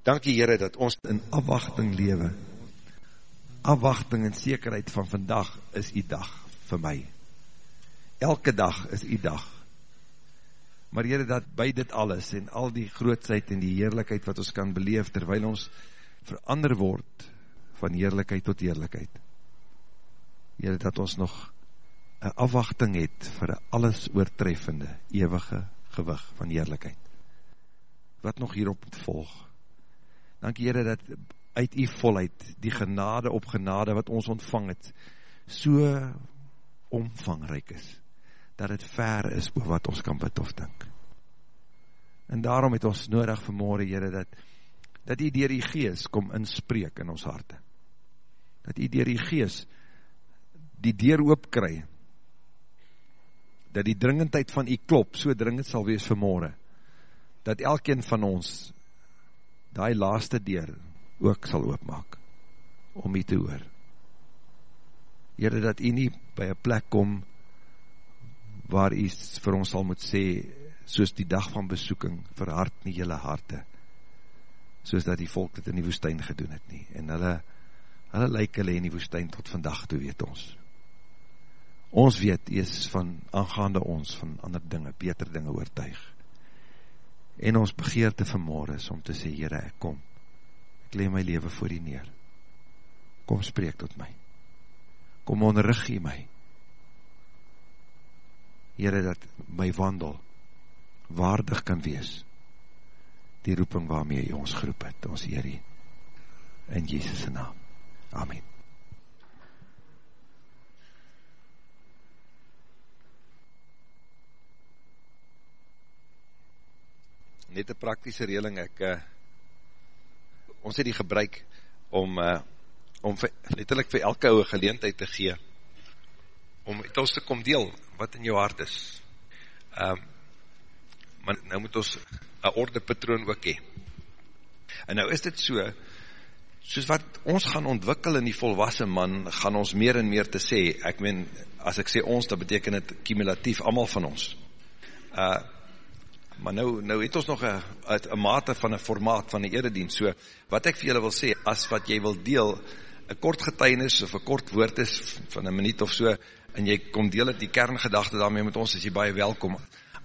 Dankie Heere dat ons in afwachting lewe. Afwachting en zekerheid van vandag is die dag vir my. Elke dag is die dag. Maar Heere dat by dit alles en al die grootsheid en die heerlijkheid wat ons kan beleef terwijl ons verander word van heerlijkheid tot heerlijkheid. Heere dat ons nog een afwachting het vir een alles oortreffende, eeuwige gewig van heerlijkheid. Wat nog hierop moet volg. Dank Heere dat uit die volheid, die genade op genade wat ons ontvang het, so omvangrijk is, dat het ver is oor wat ons kan bid of dink. En daarom het ons nodig vanmorgen, Heere, dat, dat die dier die gees kom inspreek in ons harte. Dat die dier die gees die deur oopkry, dat die dringendheid van u klop so dringend sal wees vanmorgen, dat elkeen van ons die laaste deur ook sal oopmaak, om u te hoor. Heere, dat u nie by een plek kom, waar u vir ons sal moet sê, soos die dag van besoeking, verhard nie jylle harte, soos dat die volk dit in die woestijn gedoen het nie, en hulle, hulle lyk hulle in die woestijn tot vandag toe weet ons. Ons weet, is van aangaande ons, van ander dinge, beter dinge oortuig. En ons begeerte vanmorgen is om te sê, Heere, ek kom, ek leem my leven voor die neer. Kom spreek tot my. Kom onderrug jy my. Heere, dat my wandel waardig kan wees. Die roeping waarmee jy ons geroep het, ons Heere, in Jezus' naam. Amen. Net een praktische reling, ek, uh, ons het die gebruik om, uh, om vir, letterlijk vir elke ouwe geleentheid te gee, om met ons te kom deel, wat in jou hart is. Um, maar nou moet ons een orde patroon ook hee. En nou is dit so, soos wat ons gaan ontwikkel in die volwassen man, gaan ons meer en meer te sê, ek meen, as ek sê ons, dat beteken het cumulatief, allemaal van ons. Uh, maar nou, nou het ons nog een mate van een formaat van die eredienst, so wat ek vir julle wil sê, as wat jy wil deel, een kort getuinis of een kort woord is, van een minuut of so, en jy kom deel het die kerngedachte daarmee met ons, is jy baie welkom.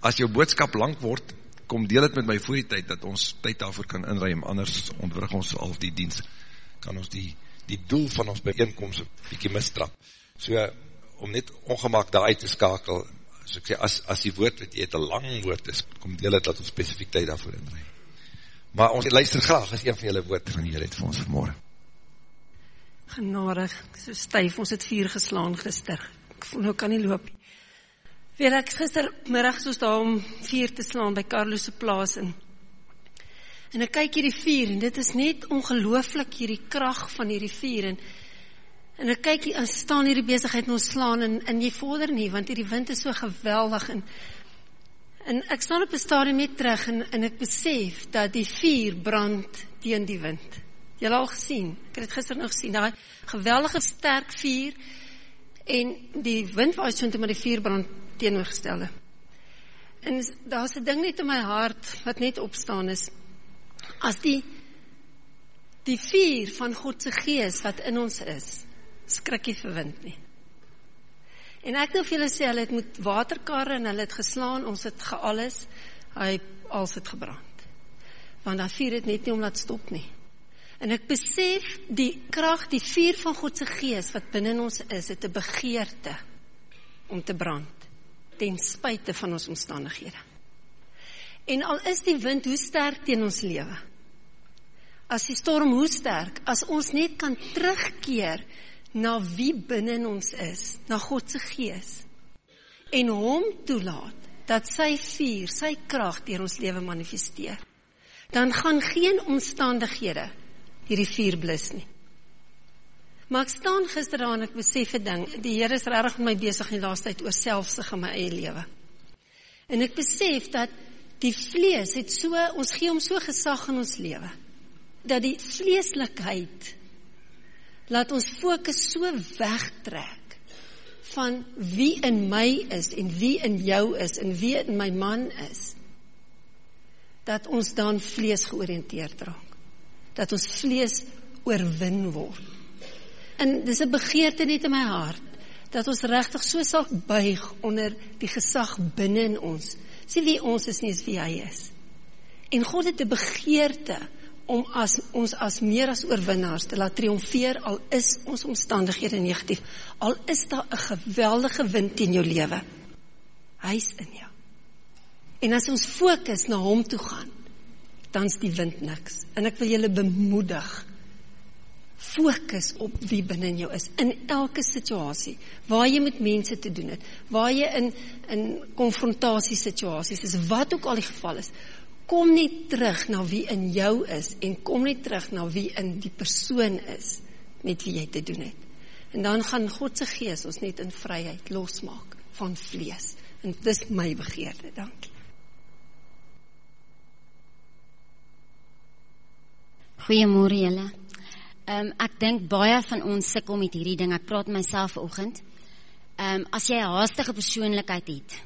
As jou boodskap lang word, kom deel het met my voor die tyd, dat ons tyd daarvoor kan inruim, anders ontwrig ons al die dienst, kan ons die, die doel van ons bijeenkomst een bykie mistrap. So, om net ongemaak daar uit te skakel, so ek sê, as, as die woord wat jy het, een lang woord is, kom deel het, dat ons specifiek tyd daarvoor inruim. Maar ons luister graag, as een van julle woord van julle het vir ons vanmorgen. Genadig, so stuif, ons het vier geslaan gister. Ek voel nou kan nie loop. Weer ek gistermiddag soos daar om vier te slaan by Carlo's plaas en en ek kyk hierdie vier en dit is net ongelooflik hierdie krag van hierdie vier en en ek kyk hier staan hierdie besigheid nou slaan en en jy vorder nie want hierdie wind is so geweldig en en ek staan op 'n stadium net terug en en ek besef dat die vuur brand teen die wind. Jy al gesien, ek het gister nog gesien, daai geweldige sterk vuur en die wind waai so met die vuur brand teenoorgestelde. En daar's 'n ding net in my hart wat net opstaan is as die die vuur van God se gees wat in ons is, skrikkie vir wind nie. En ek wil vir julle sê hulle het met waterkarre en hulle het geslaan, ons het gealles, hy als het gebrand. Want daai vuur het net nie om laat stop nie. En ek besef die krag, die vuur van God se gees wat binne in ons is, het 'n begeerte om te brand ten spyte van ons omstandighede. En al is die wind hoe sterk teen ons lewe. As die storm hoe sterk, as ons net kan terugkeer na wie binne in ons is, na God se gees en hom toelaat dat sy vuur, sy krag deur ons lewe manifesteer. Dan gaan geen omstandighede hierdie vuur blus nie. Maar ek staan gister daar en ek besef 'n ding, die Here is regtig met my besig in die laaste tyd oor selfsug in my eie lewe. En ek besef dat die vlees het so ons gee hom so gesag in ons lewe dat die vleeslikheid laat ons fokus so wegtrek van wie in my is en wie in jou is en wie in my man is dat ons dan vlees georiënteerd raak. dat ons vlees oorwin word. En dis 'n begeerte net in my hart dat ons regtig so sal buig onder die gesag binne in ons. Sien wie ons is nie is wie hy is. En God het 'n begeerte om as ons as meer as oorwinnaars te laat triomfeer al is ons omstandighede negatief. Al is daar 'n geweldige wind in jou lewe. Hy's in jou. En as ons fokus na hom toe gaan, dan's die wind niks. En ek wil julle bemoedig. Fokus op wie binne in jou is in elke situasie waar jy met mense te doen het, waar jy in in konfrontasie situasies is, wat ook al die geval is kom net terug na wie in jou is en kom net terug na wie in die persoon is met wie jy te doen het. En dan gaan God se gees ons net in vryheid losmaak van vlees. En dis my begeerte. Dankie. Goeiemôre julle. Ehm um, ek dink baie van ons sukkel met hierdie ding. Ek praat myself vanoggend. Ehm um, as jy 'n haastige persoonlikheid het.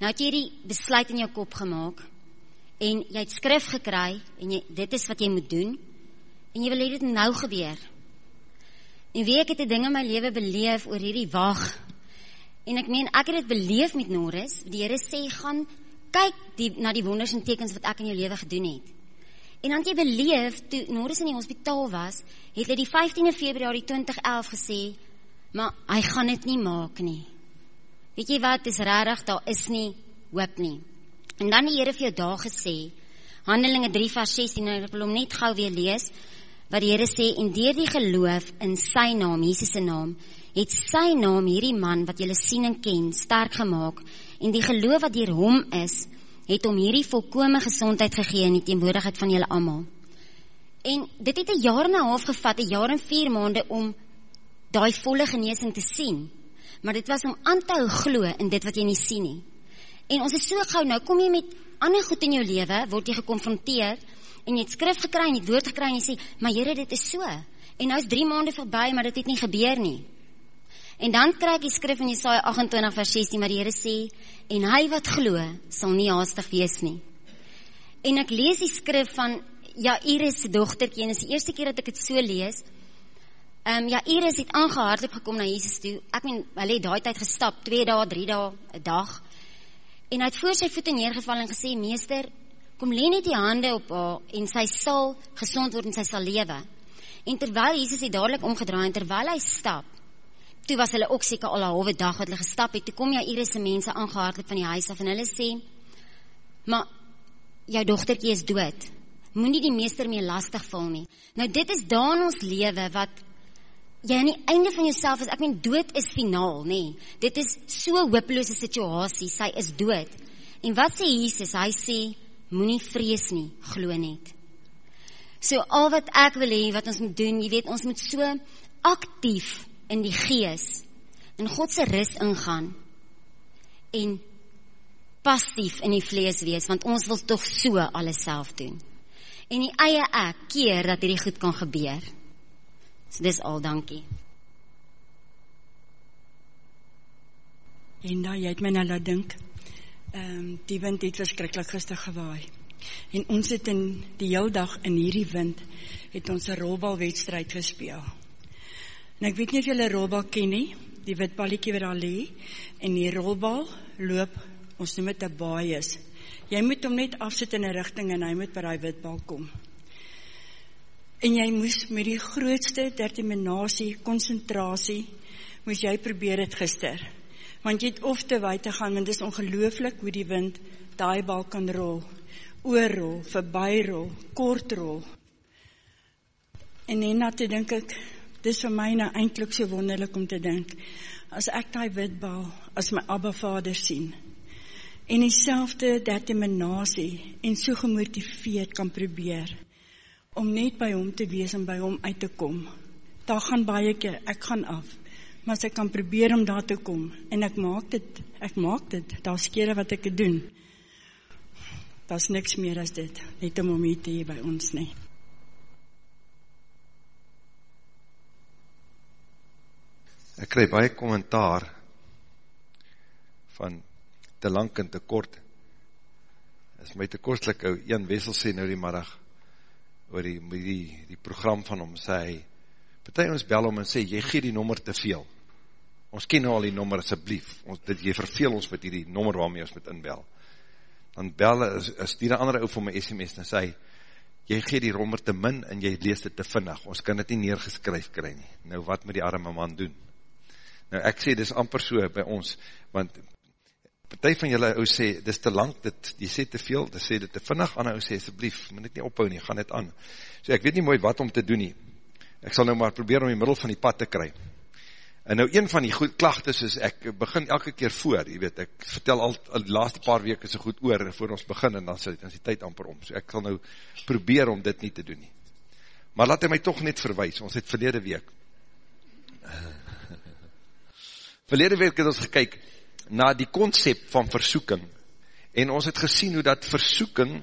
Nou het jy hierdie besluit in jou kop gemaak en jy het skrif gekry en jy dit is wat jy moet doen en jy wil hê dit nou gebeur. En wie ek het 'n ding in my lewe beleef oor hierdie wag. En ek meen ek het dit beleef met Norris. Die Here sê gaan kyk die na die wonders en tekens wat ek in jou lewe gedoen het. En dan jy beleef toe Norris in die hospitaal was, het hy die 15de Februarie 2011 gesê, maar hy gaan dit nie maak nie. Weet jy wat, dis regtig, daar is nie hoop nie. En dan die Here vir jou daar gesê, Handelinge 3 vers 16, en ek wil hom net gou weer lees, wat die Here sê, en deur die geloof in sy naam, Jesus naam, het sy naam hierdie man wat julle sien en ken, sterk gemaak, en die geloof wat deur hom is, het hom hierdie volkomme gesondheid gegee in die teenwoordigheid van julle almal. En dit het 'n jaar en 'n half gevat, 'n jaar en 4 maande om daai volle genesing te sien. Maar dit was om aan te hou glo in dit wat jy nie sien nie. En ons is so gou nou kom jy met ander goed in jou lewe, word jy gekonfronteer en jy het skrif gekry en jy het woord gekry en jy sê, "Maar Here, dit is so." En nou is 3 maande verby, maar dit het nie gebeur nie. En dan kry ek die skrif in Jesaja 28 vers 16 waar die Here sê, "En hy wat glo, sal nie haastig wees nie." En ek lees die skrif van Jairus se dogtertjie en is die eerste keer dat ek dit so lees. Um, Jairus het aangehardloop gekom na Jesus toe. Ek meen, hulle het daai tyd gestap, 2 dae, 3 dae, 'n dag. En hy het voor sy voete neergeval en gesê: "Meester, kom lê net die hande op haar en sy sal gesond word en sy sal lewe." En terwyl Jesus het dadelik omgedraai en terwyl hy stap, toe was hulle ook seker al 'n halwe dag wat hulle gestap het. Toe kom ja Iris se mense aangehardloop van die huis af en hulle sê: "Maar jou dogtertjie is dood. Moenie die meester meer lastig val nie." Nou dit is daan ons lewe wat jy aan die einde van jouself is ek meen dood is finaal nê. Nee. dit is so hopelose situasie sy is dood. En wat sê Jesus? Hy sê moenie vrees nie glo net. So al wat ek wil hê wat ons moet doen jy weet ons moet so aktief in die gees in God se rus ingaan en passief in die vlees wees want ons wil tog so alles self doen. En die eie ek keer dat hierdie goed kan gebeur So dis al, dankie. En nou, jy het my nou laat dink, um, die wind het verskriklik gister gewaai. En ons het in die heel dag in hierdie wind, het ons een rolbalwedstrijd gespeel. En ek weet nie of jylle rolbal ken nie, die witballiekie wat al lee, en die rolbal loop, ons noem het een baai is. Jy moet hom net afsit in een richting en hy moet by die witbal kom. En jy moes met die grootste determinatie, concentratie, moes jy probeer het gister. Want jy het of te wei te gaan, want het is ongelooflik hoe die wind die bal kan rol. Oorrol, verbyrol, kortrol. En en na te denk ek, dit is vir my nou eindelijk so wonderlik om te denk, as ek die witbal, as my Abba vader sien, en die selfde determinatie, en so gemotiveerd kan probeer, om net by hom te wees en by hom uit te kom. Daar gaan baie keer, ek gaan af, maar as ek kan probeer om daar te kom, en ek maak dit, ek maak dit, daar is kere wat ek het doen, daar is niks meer as dit, net om om hier te hee by ons nie. Ek krijg baie kommentaar van te lang en te kort. Is my te kostlik, een wessel sê nou die middag, oor die, die, die program van hom, sê hy, partij ons bel om en sê, jy gee die nommer te veel, ons ken nou al die nommer asjeblief, ons, dit, jy verveel ons met die nommer waarmee ons moet inbel, dan bel, as die andere ou vir my sms, dan sê jy gee die rommer te min, en jy lees dit te vinnig, ons kan dit nie neergeskryf kry nie, nou wat moet die arme man doen? Nou ek sê, dit is amper so by ons, want, partij van julle ou sê, dit is te lang, dit, jy sê te veel, dit sê dit te vinnig, ander ou sê, asjeblief, moet dit nie ophou nie, gaan dit aan, so ek weet nie mooi wat om te doen nie, ek sal nou maar probeer om die middel van die pad te kry, En nou een van die goed klachtes is, ek begin elke keer voor, jy weet, ek vertel al, al die laaste paar weke so goed oor, voor ons begin, en dan sê dit, dan die tyd amper om, so ek sal nou probeer om dit nie te doen nie. Maar laat hy my toch net verwijs, ons het verlede week, verlede week het ons gekyk, na die concept van versoeking, en ons het gesien hoe dat versoeking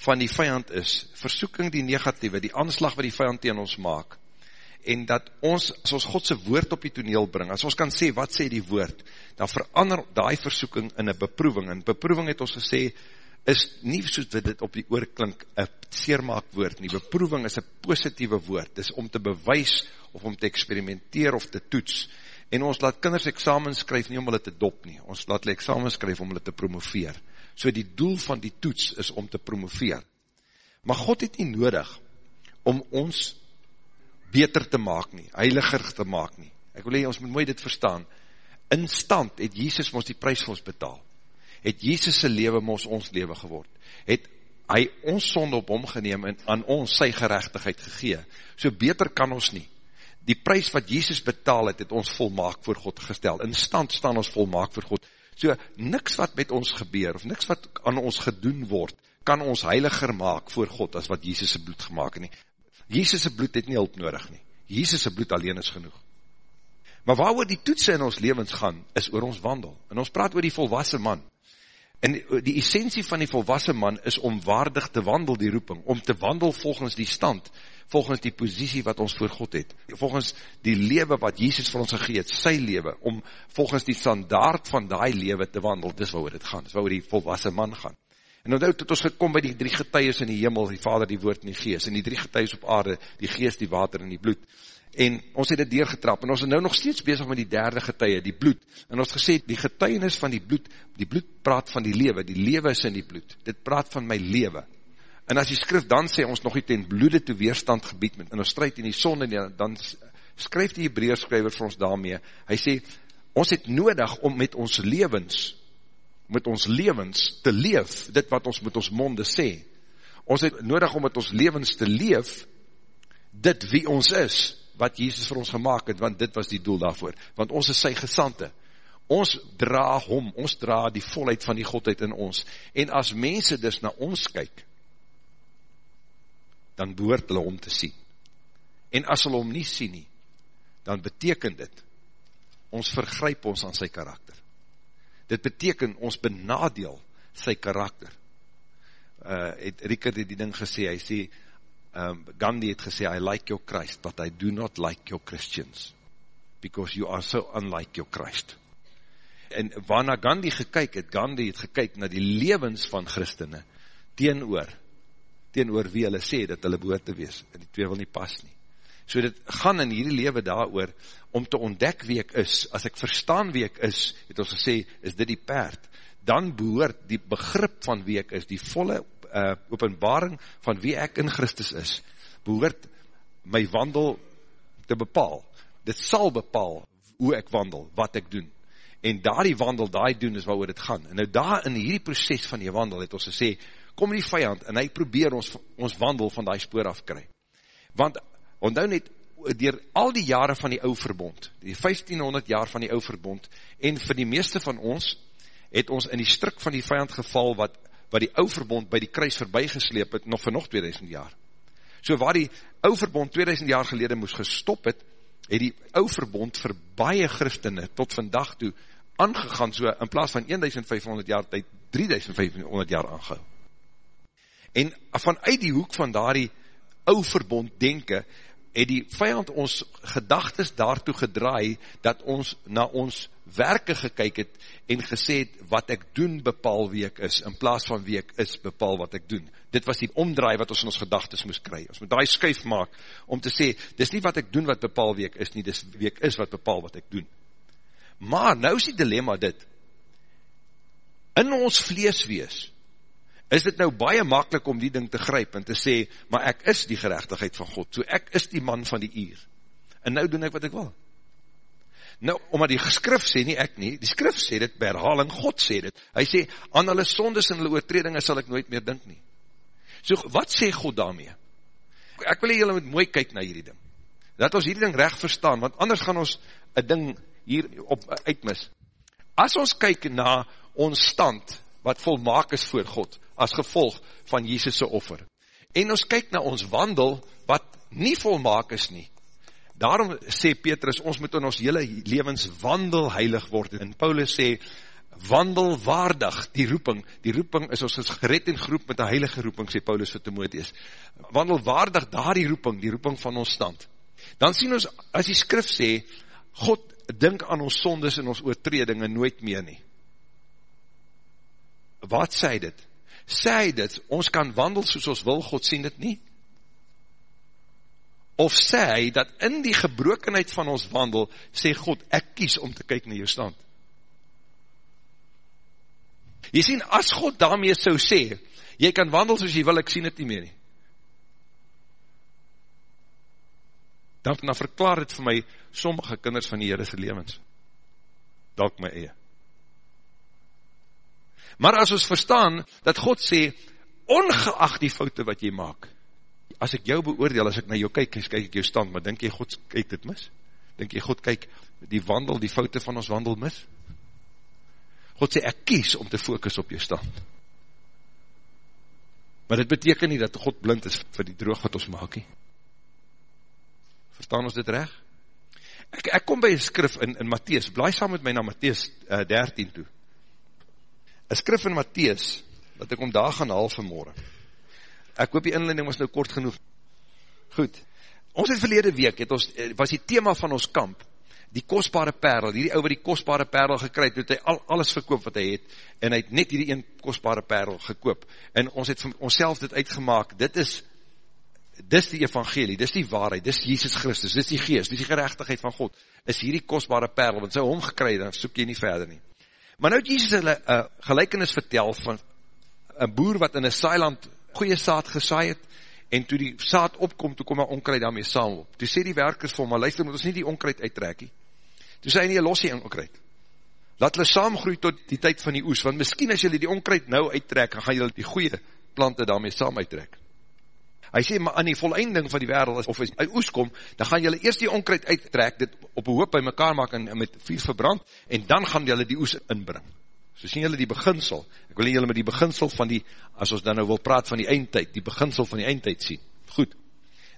van die vijand is, versoeking die negatieve, die aanslag wat die vijand tegen ons maak, en dat ons, as ons Godse woord op die toneel bring, as ons kan sê, wat sê die woord, dan verander die versoeking in een beproeving, en beproeving het ons gesê, is nie soos dit op die oor klink, een seermaak woord nie, beproeving is een positieve woord, is om te bewys, of om te experimenteer, of te toets, en ons laat kinders examen skryf nie om hulle te dop nie, ons laat hulle examen skryf om hulle te promoveer, so die doel van die toets is om te promoveer, maar God het nie nodig, om ons beter te maak nie, heiliger te maak nie. Ek wil hee, ons moet mooi dit verstaan. In stand het Jesus ons die prijs vir ons betaal. Het Jesus leven ons ons leven geword. Het hy ons sonde op hom geneem en aan ons sy gerechtigheid gegee. So beter kan ons nie. Die prijs wat Jesus betaal het, het ons volmaak voor God gestel. In stand staan ons volmaak voor God. So niks wat met ons gebeur, of niks wat aan ons gedoen word, kan ons heiliger maak voor God, as wat Jesus sy bloed gemaakt nie. Jesus' bloed het nie hulp nodig nie. Jesus' bloed alleen is genoeg. Maar waar oor die toetsen in ons levens gaan, is oor ons wandel. En ons praat oor die volwassen man. En die essentie van die volwassen man is om waardig te wandel die roeping, om te wandel volgens die stand, volgens die positie wat ons voor God het, volgens die lewe wat Jesus vir ons gegeet, sy lewe, om volgens die standaard van die lewe te wandel, dis waar het gaan, dis waar die volwassen man gaan. En nou het ons gekom by die drie getuies in die hemel, die vader, die woord en die geest, en die drie getuies op aarde, die geest, die water en die bloed. En ons het dit deurgetrap, en ons is nou nog steeds bezig met die derde getuie, die bloed. En ons gesê, die getuienis van die bloed, die bloed praat van die lewe, die lewe is in die bloed. Dit praat van my lewe. En as die skrif dan sê, ons nog nie ten bloede toe weerstand gebied met, en ons strijd in die sonde, dan skryf die Hebreerskryver vir ons daarmee, hy sê, ons het nodig om met ons levens, met ons levens te leef, dit wat ons met ons monde sê. Ons het nodig om met ons levens te leef, dit wie ons is, wat Jesus vir ons gemaakt het, want dit was die doel daarvoor. Want ons is sy gesante. Ons dra hom, ons dra die volheid van die Godheid in ons. En as mense dus na ons kyk, dan behoort hulle om te sien. En as hulle om nie sien nie, dan beteken dit, ons vergryp ons aan sy karakter. Dit beteken ons benadeel sy karakter. Uh, het Rikard het die ding gesê, hy sê, um, Gandhi het gesê, I like your Christ, but I do not like your Christians, because you are so unlike your Christ. En waarna Gandhi gekyk het, Gandhi het gekyk na die levens van Christene, teenoor, teenoor wie hulle sê, dat hulle behoort te wees, en die twee wil nie pas nie. So dit gaan in hierdie lewe daar oor, om te ontdek wie ek is, as ek verstaan wie ek is, het ons gesê, is dit die paard, dan behoort die begrip van wie ek is, die volle uh, openbaring van wie ek in Christus is, behoort my wandel te bepaal. Dit sal bepaal hoe ek wandel, wat ek doen. En daar die wandel, daar doen is waar dit gaan. En nou daar in hierdie proces van die wandel, het ons gesê, kom die vijand, en hy probeer ons, ons wandel van die spoor afkry. Want onthou net, dier al die jare van die ou verbond, die 1500 jaar van die ou verbond, en vir die meeste van ons, het ons in die strik van die vijand geval, wat, wat die ou verbond by die kruis voorbij gesleep het, nog vir nog 2000 jaar. So waar die ou verbond 2000 jaar gelede moes gestop het, het die ou verbond vir baie christene tot vandag toe aangegaan, so in plaas van 1500 jaar tyd, 3500 jaar aangehou. En vanuit die hoek van daar die ou verbond denke, het die vijand ons gedagtes daartoe gedraai, dat ons na ons werke gekyk het, en gesê het, wat ek doen bepaal wie ek is, in plaas van wie ek is bepaal wat ek doen. Dit was die omdraai wat ons in ons gedagtes moes kry. Ons moet draai skuif maak, om te sê, dis nie wat ek doen wat bepaal wie ek is nie, dis wie ek is wat bepaal wat ek doen. Maar, nou is die dilemma dit, in ons vlees wees, is dit nou baie makkelijk om die ding te gryp en te sê, maar ek is die gerechtigheid van God, so ek is die man van die uur. En nou doen ek wat ek wil. Nou, omdat die skrif sê nie ek nie, die skrif sê dit, by herhaling, God sê dit. Hy sê, aan hulle sondes en hulle oortredinge sal ek nooit meer dink nie. So, wat sê God daarmee? Ek wil julle moet mooi kyk na hierdie ding. Dat ons hierdie ding recht verstaan, want anders gaan ons een ding hier op uitmis. As ons kyk na ons stand, wat volmaak is voor God, as gevolg van Jesus' offer. En ons kyk na ons wandel, wat nie volmaak is nie. Daarom sê Petrus, ons moet in ons hele levens wandel heilig word. En Paulus sê, wandel waardig, die roeping, die roeping is ons is gered en geroep met een heilige roeping, sê Paulus vir Timotheus. Wandel waardig daar die roeping, die roeping van ons stand. Dan sien ons, as die skrif sê, God dink aan ons sondes en ons oortredinge nooit meer nie. Wat sê dit? Sê hy dit, ons kan wandel soos ons wil, God sien dit nie? Of sê hy dat in die gebrokenheid van ons wandel, sê God, ek kies om te kyk na jou stand? Jy sien, as God daarmee sou sê, jy kan wandel soos jy wil, ek sien dit nie meer nie. Dan, dan verklaar het vir my sommige kinders van die Heerese levens. Dalk my eie. Maar as ons verstaan, dat God sê, ongeacht die foute wat jy maak, as ek jou beoordeel, as ek na jou kyk, kyk ek jou stand, maar denk jy God kyk dit mis? Denk jy God kyk die wandel, die foute van ons wandel mis? God sê, ek kies om te focus op jou stand. Maar dit beteken nie dat God blind is vir die droog wat ons maak nie. Verstaan ons dit recht? Ek, ek kom by een skrif in, in Matthies, blaai saam met my na Matthies uh, 13 toe een skrif in Matthäus, dat ek om daar gaan haal vanmorgen. Ek hoop die inleiding was nou kort genoeg. Goed, ons het verlede week, het ons, eh, was die thema van ons kamp, die kostbare perl, hierdie ouwe die kostbare perl gekryd, het hy al, alles verkoop wat hy het, en hy het net hierdie een kostbare perl gekoop, en ons het ons dit uitgemaak, dit is, dis die evangelie, dis die waarheid, dis Jesus Christus, dis die geest, dis die gerechtigheid van God, is hierdie kostbare perl, want sy hom gekry, dan soek jy nie verder nie. Maar nou het Jesus hulle uh, gelijkenis vertel van een boer wat in een saailand goeie saad gesaai het, en toe die saad opkom, toe kom hy onkruid daarmee saam op. Toe sê die werkers vir my, luister, moet ons nie die onkruid uittrekkie. Toe sê hy nie, los die onkruid. Laat hulle saamgroei tot die tyd van die oes, want miskien as julle die onkruid nou uittrek, gaan julle die goeie plante daarmee saam uittrek. Hy sê, maar aan die volleinding van die wereld, of hy oes kom, dan gaan jylle eerst die onkruid uittrek, dit op een hoop by mekaar maak en, en met vier verbrand, en dan gaan jylle die oes inbring. So sien jylle die beginsel, ek wil jylle met die beginsel van die, as ons dan nou wil praat van die eindtijd, die beginsel van die eindtijd sien. Goed.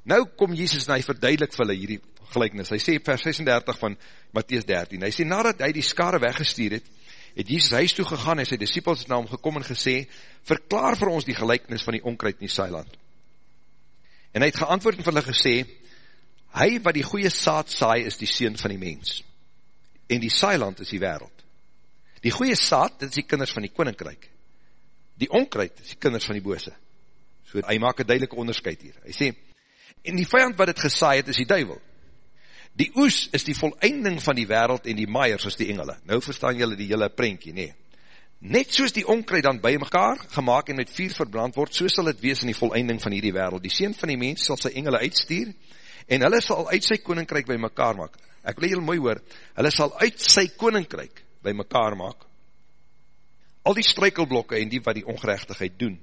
Nou kom Jesus en hy verduidelik vir hulle hierdie gelijknis. Hy sê vers 36 van Matthies 13, hy sê nadat hy die skare weggestuur het, het Jesus huis toe gegaan en sy disciples na hom gekom en gesê, verklaar vir ons die gelijknis van die onkruid in die seiland. En hy het geantwoord en vir hulle gesê, hy wat die goeie saad saai is die sien van die mens. En die saailand is die wereld. Die goeie saad, dit is die kinders van die koninkryk. Die onkruid is die kinders van die bose. So hy maak een duidelike onderscheid hier. Hy sê, en die vijand wat het gesaai het is die duivel. Die oes is die voleinding van die wereld en die maaiers is die engele. Nou verstaan julle die hele prentje, nee. Net soos die onkruid dan by mekaar gemaakt en met vuur verbrand word, so sal het wees in die voleinding van hierdie wereld. Die Seen van die mens sal sy engele uitstuur, en hulle sal uit sy koninkryk by mekaar maak. Ek wil heel mooi hoor, hulle sal uit sy koninkryk by mekaar maak. Al die strykelblokke en die wat die ongerechtigheid doen,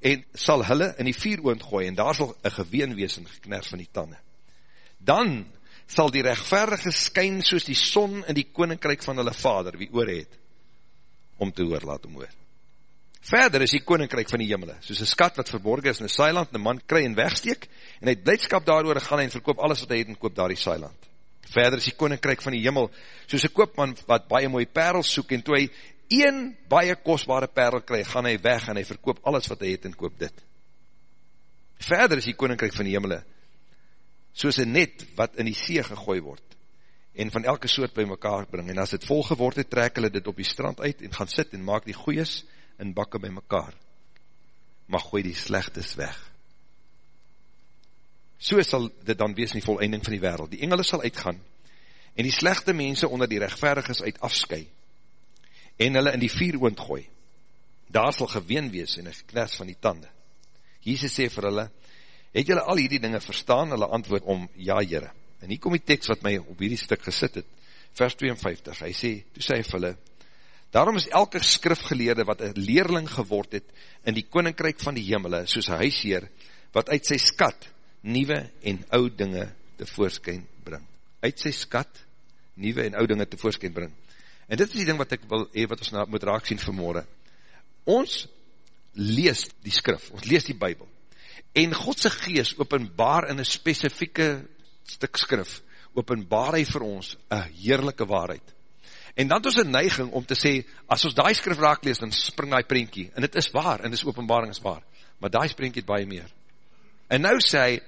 en sal hulle in die vuur oond gooi, en daar sal een geween wees en gekners van die tanden. Dan sal die rechtverdige skyn soos die son in die koninkryk van hulle vader, wie oor het, om te hoor, laat hom hoor. Verder is die koninkryk van die jimmele, soos een skat wat verborgen is in een saailand, een man kry en wegsteek, en hy het blijdskap daarover gaan en verkoop alles wat hy het en koop daar die saailand. Verder is die koninkryk van die jimmel, soos een koopman wat baie mooie perels soek, en toe hy een baie kostbare perel kry, gaan hy weg en hy verkoop alles wat hy het en koop dit. Verder is die koninkryk van die jimmele, soos een net wat in die see gegooi word, en van elke soort by mekaar bring, en as het vol geword het, trek hulle dit op die strand uit, en gaan sit en maak die goeies in bakke by mekaar, maar gooi die slechtes weg. So sal dit dan wees in die volleinding van die wereld. Die engele sal uitgaan, en die slechte mense onder die rechtverigers uit afsky, en hulle in die vier oond gooi. Daar sal geween wees en een geknes van die tande. Jesus sê vir hulle, het julle al hierdie dinge verstaan? Hulle antwoord om, ja jyre. En hier kom die tekst wat my op hierdie stuk gesit het, vers 52, hy sê, toe sê hy vir hulle, daarom is elke skrifgeleerde wat een leerling geword het in die koninkryk van die hemele, soos een huisheer, wat uit sy skat nieuwe en oud dinge tevoorskyn bring. Uit sy skat nieuwe en oud dinge tevoorskyn bring. En dit is die ding wat ek wil, hee, wat ons nou moet raak sien vanmorgen. Ons lees die skrif, ons lees die bybel, en Godse geest openbaar in een specifieke stuk skrif, openbaar hy vir ons een heerlijke waarheid. En dan is een neiging om te sê, as ons die skrif raak lees, dan spring die prentjie, en het is waar, en dit is openbaring is waar, maar die prentjie het baie meer. En nou sê hy,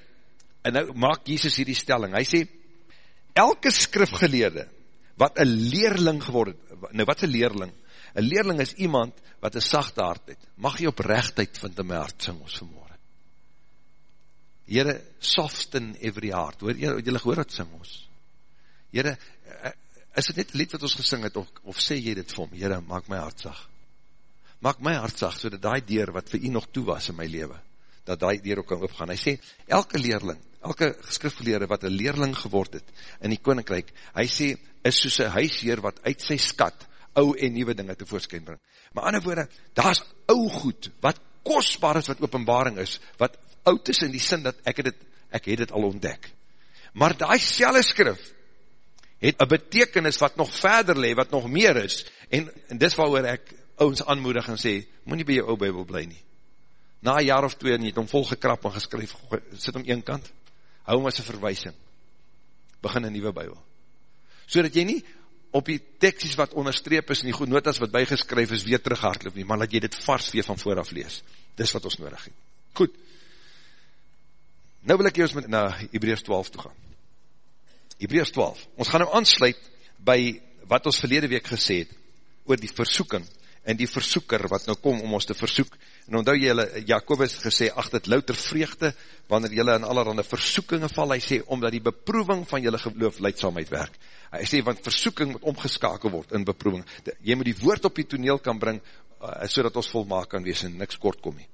en nou maak Jesus hierdie stelling, hy sê, elke skrifgeleerde, wat een leerling geworden, nou wat is een leerling? Een leerling is iemand, wat een sachte hart het, mag jy op rechtheid vind in my hart, sing ons vanmorgen. Heere, soften every heart. Hoor, jy, jy hoor wat sing ons. Heere, eh, is dit net lied wat ons gesing het, of, of sê jy dit vir hom? Heere, maak my hart sag. Maak my hart sag, so dat die deur wat vir u nog toe was in my leven, dat die deur ook kan opgaan. Hy sê, elke leerling, elke geskrifleerde wat een leerling geword het in die koninkryk, hy sê, is soos een huisheer wat uit sy skat ou en nieuwe dinge te voorskyn bring. Maar ander woorde, daar is ou goed, wat kostbaar is, wat openbaring is, wat oud is in die sin dat ek het het, ek het het al ontdek. Maar die selle skrif het een betekenis wat nog verder le, wat nog meer is, en, en dis waar ek ons aanmoedig en sê, moet nie by jou ou bybel bly nie. Na een jaar of twee, en jy het om vol gekrap en geskryf, sit om een kant, hou hom as een verwijsing, begin een nieuwe bybel. So dat jy nie op die teksties wat onderstreep is, en die goed notas wat bygeskryf is, weer terug hardloop nie, maar dat jy dit vars weer van vooraf lees. Dis wat ons nodig het. Goed, Nou wil ek ons met na Hebreus 12 toe gaan. Hebreus 12. Ons gaan nou aansluit by wat ons verlede week gesê het, oor die versoeking, en die versoeker wat nou kom om ons te versoek. En onthou jy, Jacobus gesê, ach, dit louter vreugde, wanneer jylle in allerhande versoekinge val, hy sê, omdat die beproeving van jylle geloof leidsamheid werk. Hy sê, want versoeking moet omgeskakel word in beproeving. Jy moet die woord op die toneel kan bring, uh, so dat ons volmaak kan wees en niks kort kom nie.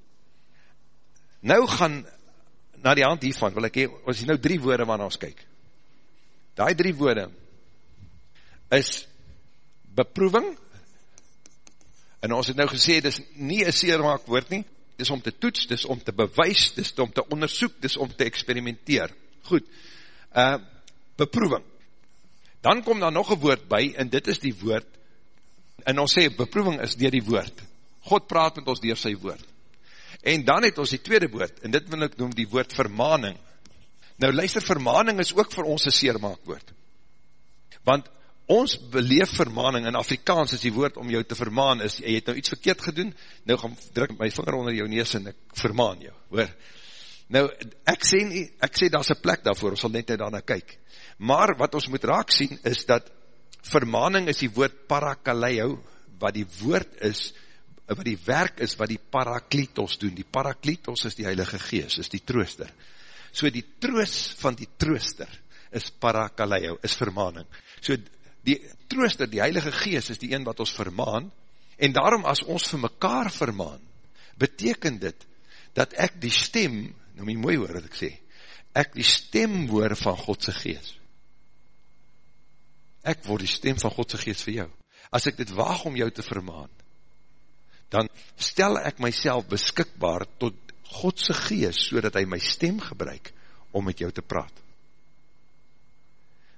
Nou gaan na die hand hiervan, wil ek hee, ons hier nou drie woorde waarna ons kyk. Die drie woorde is beproeving, en ons het nou gesê, dit is nie een seermaak woord nie, dit is om te toets, dit is om te bewys, dit is om te onderzoek, dit is om te experimenteer. Goed, uh, beproeving. Dan kom daar nog een woord by, en dit is die woord, en ons sê, beproeving is dier die woord. God praat met ons dier sy woord. En dan het ons die tweede woord, en dit wil ek noem die woord vermaning. Nou luister, vermaning is ook vir ons een seermaakwoord. Want ons beleef vermaning, in Afrikaans is die woord om jou te vermaan, is, jy het nou iets verkeerd gedoen, nou gaan druk my vinger onder jou neus en ek vermaan jou, hoor. Nou, ek sê nie, ek sê daar is een plek daarvoor, ons sal net daarna kyk. Maar wat ons moet raak sien, is dat vermaning is die woord parakaleio, wat die woord is, wat die werk is wat die parakletos doen. Die parakletos is die heilige gees, is die trooster. So die troos van die trooster is parakaleio, is vermaning. So die trooster, die heilige gees is die een wat ons vermaan, en daarom as ons vir mekaar vermaan, beteken dit, dat ek die stem, nou my mooi hoor wat ek sê, ek die stem hoor van Godse gees. Ek word die stem van Godse gees vir jou. As ek dit waag om jou te vermaan, dan stel ek myself beskikbaar tot Godse gees, so dat hy my stem gebruik om met jou te praat.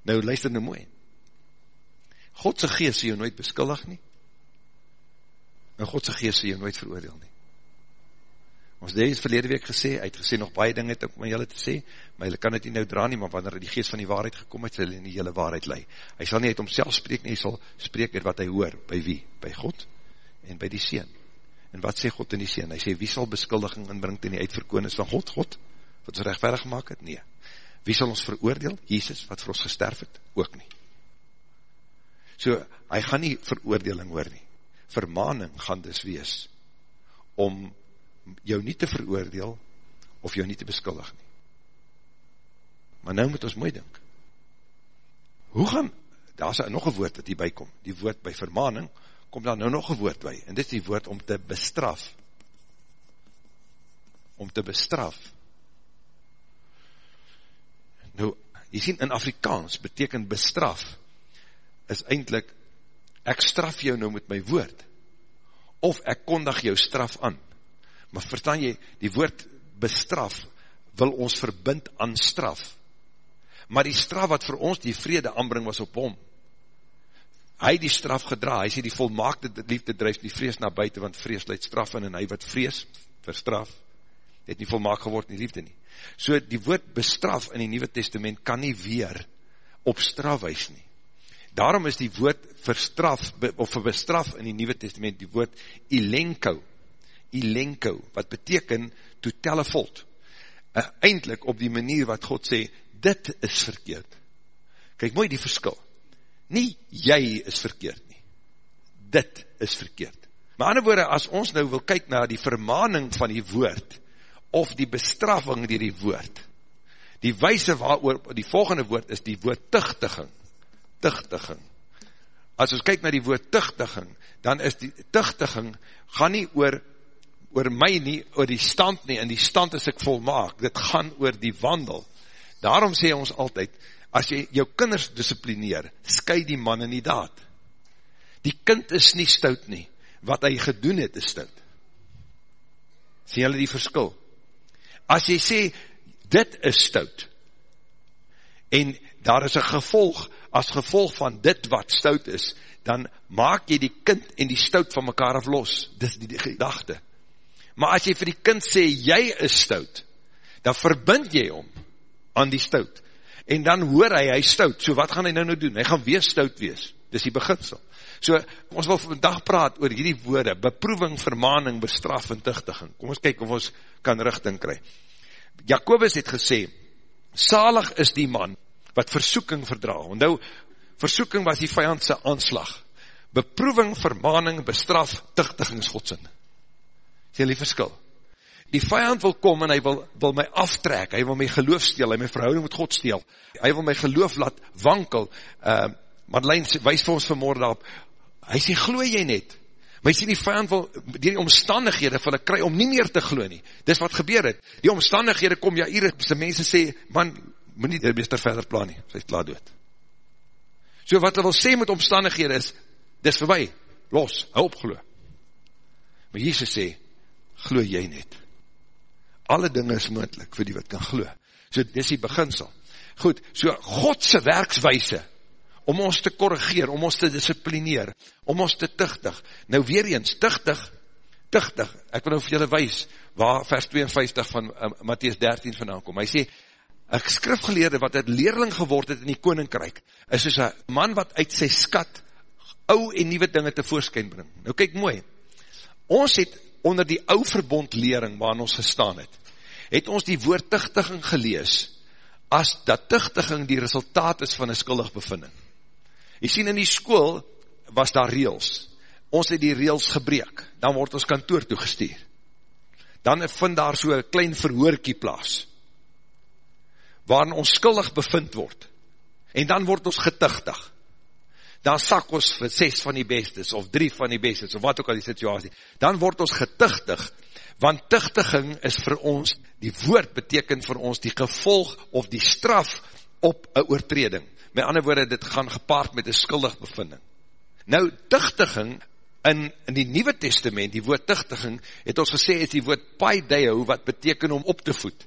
Nou, luister nou mooi. Godse gees sê jou nooit beskuldig nie, en Godse gees sê jou nooit veroordeel nie. Ons het verlede week gesê, hy het gesê nog baie dinge het om julle te sê, maar julle kan het nie nou dra nie, maar wanneer die geest van die waarheid gekom het, sal hy die hele waarheid lei. Hy sal nie uit homself spreek nie, hy sal spreek uit wat hy hoor, by wie? By God en by die Seen. En wat sê God in die Seen? Hy sê, wie sal beskuldiging inbring ten die uitverkoon is van God? God, wat ons rechtverig gemaakt het? Nee. Wie sal ons veroordeel? Jesus, wat vir ons gesterf het? Ook nie. So, hy gaan nie veroordeling hoor nie. Vermaning gaan dus wees, om jou nie te veroordeel, of jou nie te beskuldig nie. Maar nou moet ons mooi dink. Hoe gaan, daar is nog een woord wat hierby kom, die woord by vermaning, kom daar nou nog een woord by, en dit is die woord om te bestraf. Om te bestraf. Nou, jy sien, in Afrikaans beteken bestraf, is eindelijk, ek straf jou nou met my woord, of ek kondig jou straf aan. Maar verstaan jy, die woord bestraf, wil ons verbind aan straf. Maar die straf wat vir ons die vrede aanbring was op hom. Hy die straf gedra, hy sê die volmaakte liefde drijf die vrees na buiten, want vrees leid straf in, en hy wat vrees vir straf, het nie volmaak geword in die liefde nie. So die woord bestraf in die Nieuwe Testament kan nie weer op straf wees nie. Daarom is die woord verstraf, of vir bestraf in die Nieuwe Testament, die woord ilenko, ilenko, wat beteken to tell a fault. Uh, eindelijk op die manier wat God sê, dit is verkeerd. Kijk mooi die verskil. Nie jy is verkeerd nie. Dit is verkeerd. Maar ander woorde, as ons nou wil kyk na die vermaning van die woord, of die bestraffing dier die woord, die wijse waar die volgende woord is die woord tuchtiging. Tuchtiging. As ons kyk na die woord tuchtiging, dan is die tuchtiging, gaan nie oor oor my nie, oor die stand nie, en die stand is ek volmaak, dit gaan oor die wandel. Daarom sê ons altyd, as jy jou kinders disciplineer, sky die man in die daad. Die kind is nie stout nie, wat hy gedoen het is stout. Sê julle die verskil? As jy sê, dit is stout, en daar is een gevolg, as gevolg van dit wat stout is, dan maak jy die kind en die stout van mekaar af los. Dit is die gedachte. Maar as jy vir die kind sê, jy is stout, dan verbind jy om aan die stout. En dan hoor hy, hy stout. So wat gaan hy nou nou doen? Hy gaan weer stout wees. Dis die beginsel. So, ons wil vandag praat oor hierdie woorde, beproeving, vermaning, bestraf en tuchtiging. Kom ons kyk of ons kan richting kry. Jacobus het gesê, salig is die man wat versoeking verdra. Nou, versoeking was die vijandse aanslag. Beproeving, vermaning, bestraf, tuchtiging is Godsin. Sê jy die verskil? Die vijand wil kom en hy wil, wil my aftrek, hy wil my geloof steel, hy my verhouding met God steel, hy wil my geloof laat wankel, uh, Madeleine wees vir ons vanmorgen daarop, hy sê, gloe jy net, maar hy sê die vijand wil, die omstandighede van die kry om nie meer te gloe nie, dis wat gebeur het, die omstandighede kom, ja, hier, sy mense sê, man, moet nie die meester verder plan nie, sy is klaar dood. So wat hy wil sê met omstandighede is, dis voorbij, los, hou op gloe. Maar Jesus sê, gloe jy net. Alle dinge is moendlik vir die wat kan gloe. So dis die beginsel. Goed, so Godse werkswijse, om ons te korrigeer, om ons te disciplineer, om ons te tuchtig. Nou weer eens, tuchtig, tuchtig, ek wil nou vir julle wees, waar vers 52 van uh, Matthäus 13 vandaan kom. Hy sê, een skrifgeleerde wat het leerling geword het in die koninkryk, is soos een man wat uit sy skat ou en nieuwe dinge te voorskyn bring. Nou kyk mooi, ons het onder die ou verbond lering waarin ons gestaan het, het ons die woord tuchtiging gelees, as dat tuchtiging die resultaat is van een skuldig bevinding. Jy sien in die school was daar reels, ons het die reels gebreek, dan word ons kantoor toegestuur. Dan vind daar so een klein verhoorkie plaas, waarin ons skuldig bevind word, en dan word ons getuchtig dan sak ons vir 6 van die bestes, of 3 van die bestes, of wat ook al die situasie, dan word ons getuchtig, want tuchtiging is vir ons, die woord beteken vir ons die gevolg of die straf op een oortreding. Met ander woorde, dit gaan gepaard met een skuldig bevinding. Nou, tuchtiging, in, in die Nieuwe Testament, die woord tuchtiging, het ons gesê, is die woord paideo, wat beteken om op te voed.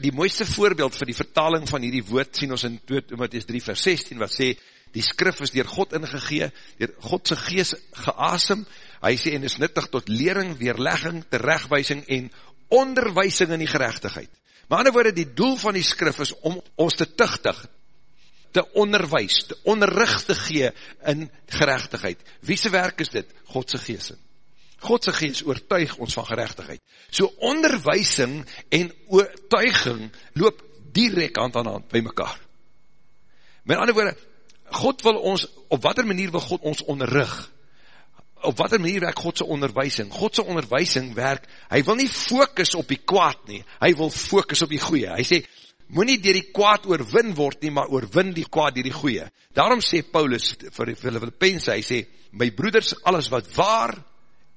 Die mooiste voorbeeld vir die vertaling van hierdie woord, sien ons in 2 Matthäus 3 vers 16, wat sê, die skrif is dier God ingegee, dier Godse gees geasem, hy sê, en is nuttig tot lering, weerlegging, terechtwijsing en onderwijsing in die gerechtigheid. Maar ander woorde, die doel van die skrif is om ons te tuchtig, te onderwijs, te onderricht te gee in gerechtigheid. Wiese werk is dit? Godse gees. Godse gees oortuig ons van gerechtigheid. So onderwijsing en oortuiging loop direct hand aan hand by mekaar. Met ander woorde, God wil ons, op wat manier wil God ons onderrug? Op wat manier werk Godse onderwijsing? Godse onderwijsing werk, hy wil nie focus op die kwaad nie, hy wil focus op die goeie. Hy sê, moet nie dier die kwaad oorwin word nie, maar oorwin die kwaad dier die goeie. Daarom sê Paulus vir die Filippense, hy sê, my broeders, alles wat waar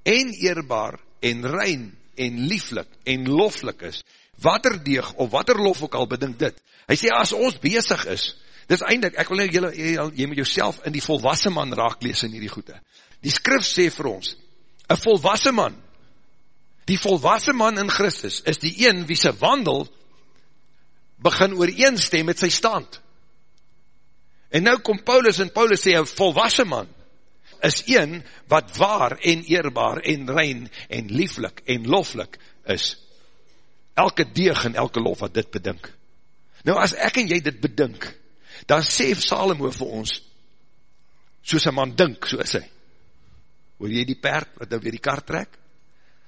en eerbaar en rein en lieflik en loflik is, wat er deeg of wat er lof ook al bedink dit. Hy sê, as ons bezig is, dis eindelijk, ek wil nie, jy, jy, jy moet jouself in die volwassen man raak lees in die goede. Die skrif sê vir ons, een volwassen man, die volwassen man in Christus, is die een wie sy wandel, begin ooreenstem met sy stand. En nou kom Paulus en Paulus sê, een volwassen man, is een wat waar en eerbaar en rein en lieflik en loflik is. Elke deeg en elke lof wat dit bedink. Nou as ek en jy dit bedink, dan sê Salomo vir ons, soos een man dink, so is hy. Hoor jy die perd wat nou weer die kar trek?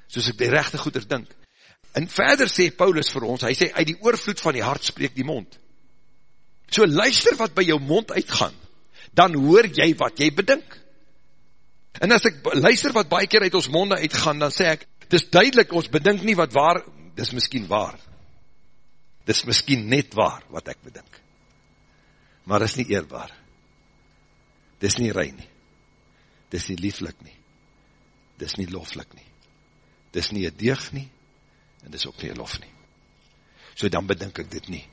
Soos ek die rechte goeders dink. En verder sê Paulus vir ons, hy sê, uit die oorvloed van die hart spreek die mond. So luister wat by jou mond uitgaan, dan hoor jy wat jy bedink. En as ek luister wat baie keer uit ons monde uitgaan, dan sê ek, dis duidelik, ons bedink nie wat waar, dis miskien waar. Dis miskien net waar, wat ek bedink. Maar dis nie eerbaar. Dis nie rein nie. Dis nie lieflik nie. Dis nie loflik nie. Dis nie een deeg nie, en dis ook nie een lof nie. So dan bedink ek dit nie.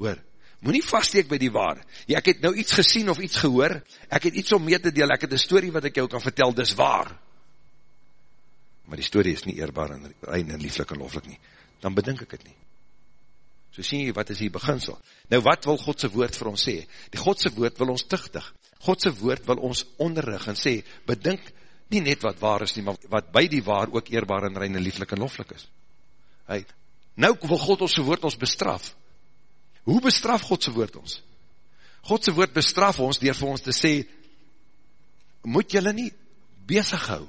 Hoor, moet nie vaststeek by die waar. Ja, ek het nou iets gesien of iets gehoor, ek het iets om mee te deel, ek het een story wat ek jou kan vertel, dis waar. Maar die story is nie eerbaar en rein en lieflik en loflik nie. Dan bedink ek het nie. So sien jy, wat is die beginsel? Nou wat wil Godse woord vir ons sê? Die Godse woord wil ons tuchtig. Godse woord wil ons onderrig en sê, bedink nie net wat waar is nie, maar wat by die waar ook eerbaar en rein en lieflik en loflik is. Hy, nou wil God ons woord ons bestraf. Hoe bestraf Godse woord ons? Godse woord bestraf ons dier vir ons te sê, moet jylle nie bezig hou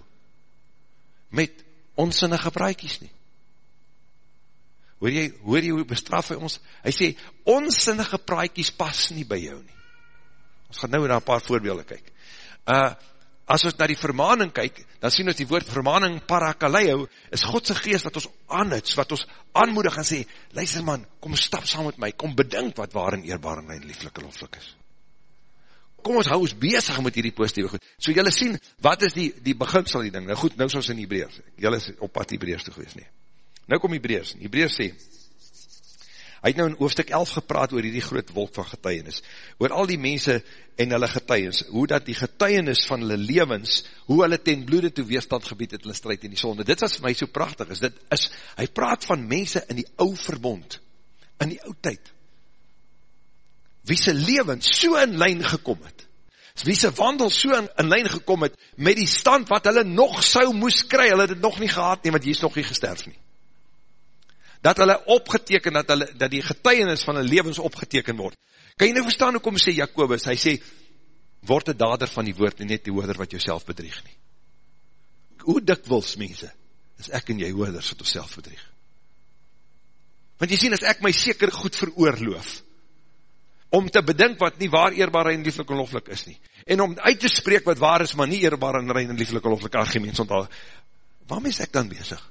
met onsinnige praaikies nie. Hoor jy, hoor jy hoe bestraf hy ons? Hy sê, onsinnige praaikies pas nie by jou nie. Ons gaan nou na een paar voorbeelde kyk. Uh, as ons na die vermaning kyk, dan sien ons die woord vermaning parakaleio, is Godse geest wat ons aanhuts, wat ons aanmoedig en sê, luister man, kom stap saam met my, kom bedink wat waar en eerbaar en lieflik en loflik is. Kom ons hou ons bezig met hierdie positieve goed. So jylle sien, wat is die, die beginsel die ding? Nou goed, nou soos in Hebreers. Jylle is op pad Hebreers te gewees nie. Nou kom Hebreers. Hebreers sê, Hy het nou in hoofdstuk 11 gepraat oor die groot wolk van getuienis, oor al die mense en hulle getuienis, hoe dat die getuienis van hulle levens, hoe hulle ten bloede toe weerstand gebied het, hulle strijd in die sonde. Dit wat vir my so prachtig is, dit is, hy praat van mense in die ou verbond, in die oud tyd, wie sy levens so in lijn gekom het, wie sy wandel so in, in lijn gekom het, met die stand wat hulle nog sou moes kry, hulle het het nog nie gehad nie, want hy is nog nie gesterf nie dat hulle opgeteken, dat, hulle, dat die getuienis van hulle levens opgeteken word. Kan jy nou verstaan hoe kom sê Jacobus, hy sê, word die dader van die woord en net die hoorder wat jou bedrieg nie. Hoe dikwils mense, is ek en jy hoorders wat ons bedrieg. Want jy sien, as ek my seker goed veroorloof, om te bedink wat nie waar eerbaar en lieflik en loflik is nie, en om uit te spreek wat waar is, maar nie eerbaar en rein en lieflik en loflik argument, waarom is ek dan bezig?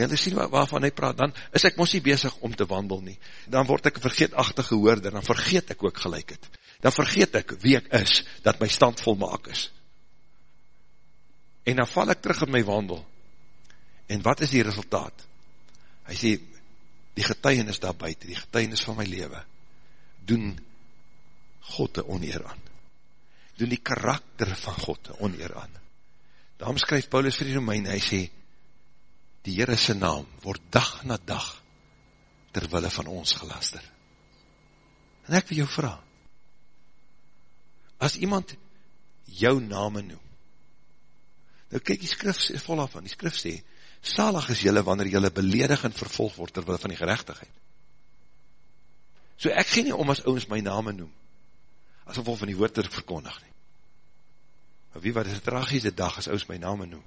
Julle sien waarvan hy praat, dan is ek mos nie bezig om te wandel nie. Dan word ek vergeetachtige hoorder, dan vergeet ek ook gelijk het. Dan vergeet ek wie ek is, dat my stand volmaak is. En dan val ek terug in my wandel. En wat is die resultaat? Hy sê, die getuienis daar buiten, die getuienis van my leven, doen God een oneer aan. Doen die karakter van God een oneer aan. Daarom skryf Paulus vir die Romein, hy sê, die Heere sy naam word dag na dag terwille van ons gelaster. En ek wil jou vraag, as iemand jou name noem, nou kyk die skrif sê, vol af van, die skrif sê, salig is jylle wanneer jylle beledig en vervolg word terwille van die gerechtigheid. So ek gee nie om as ons my name noem, as gevolg van die woord ter verkondig nie. Maar wie wat is het tragiese dag as ons my name noem,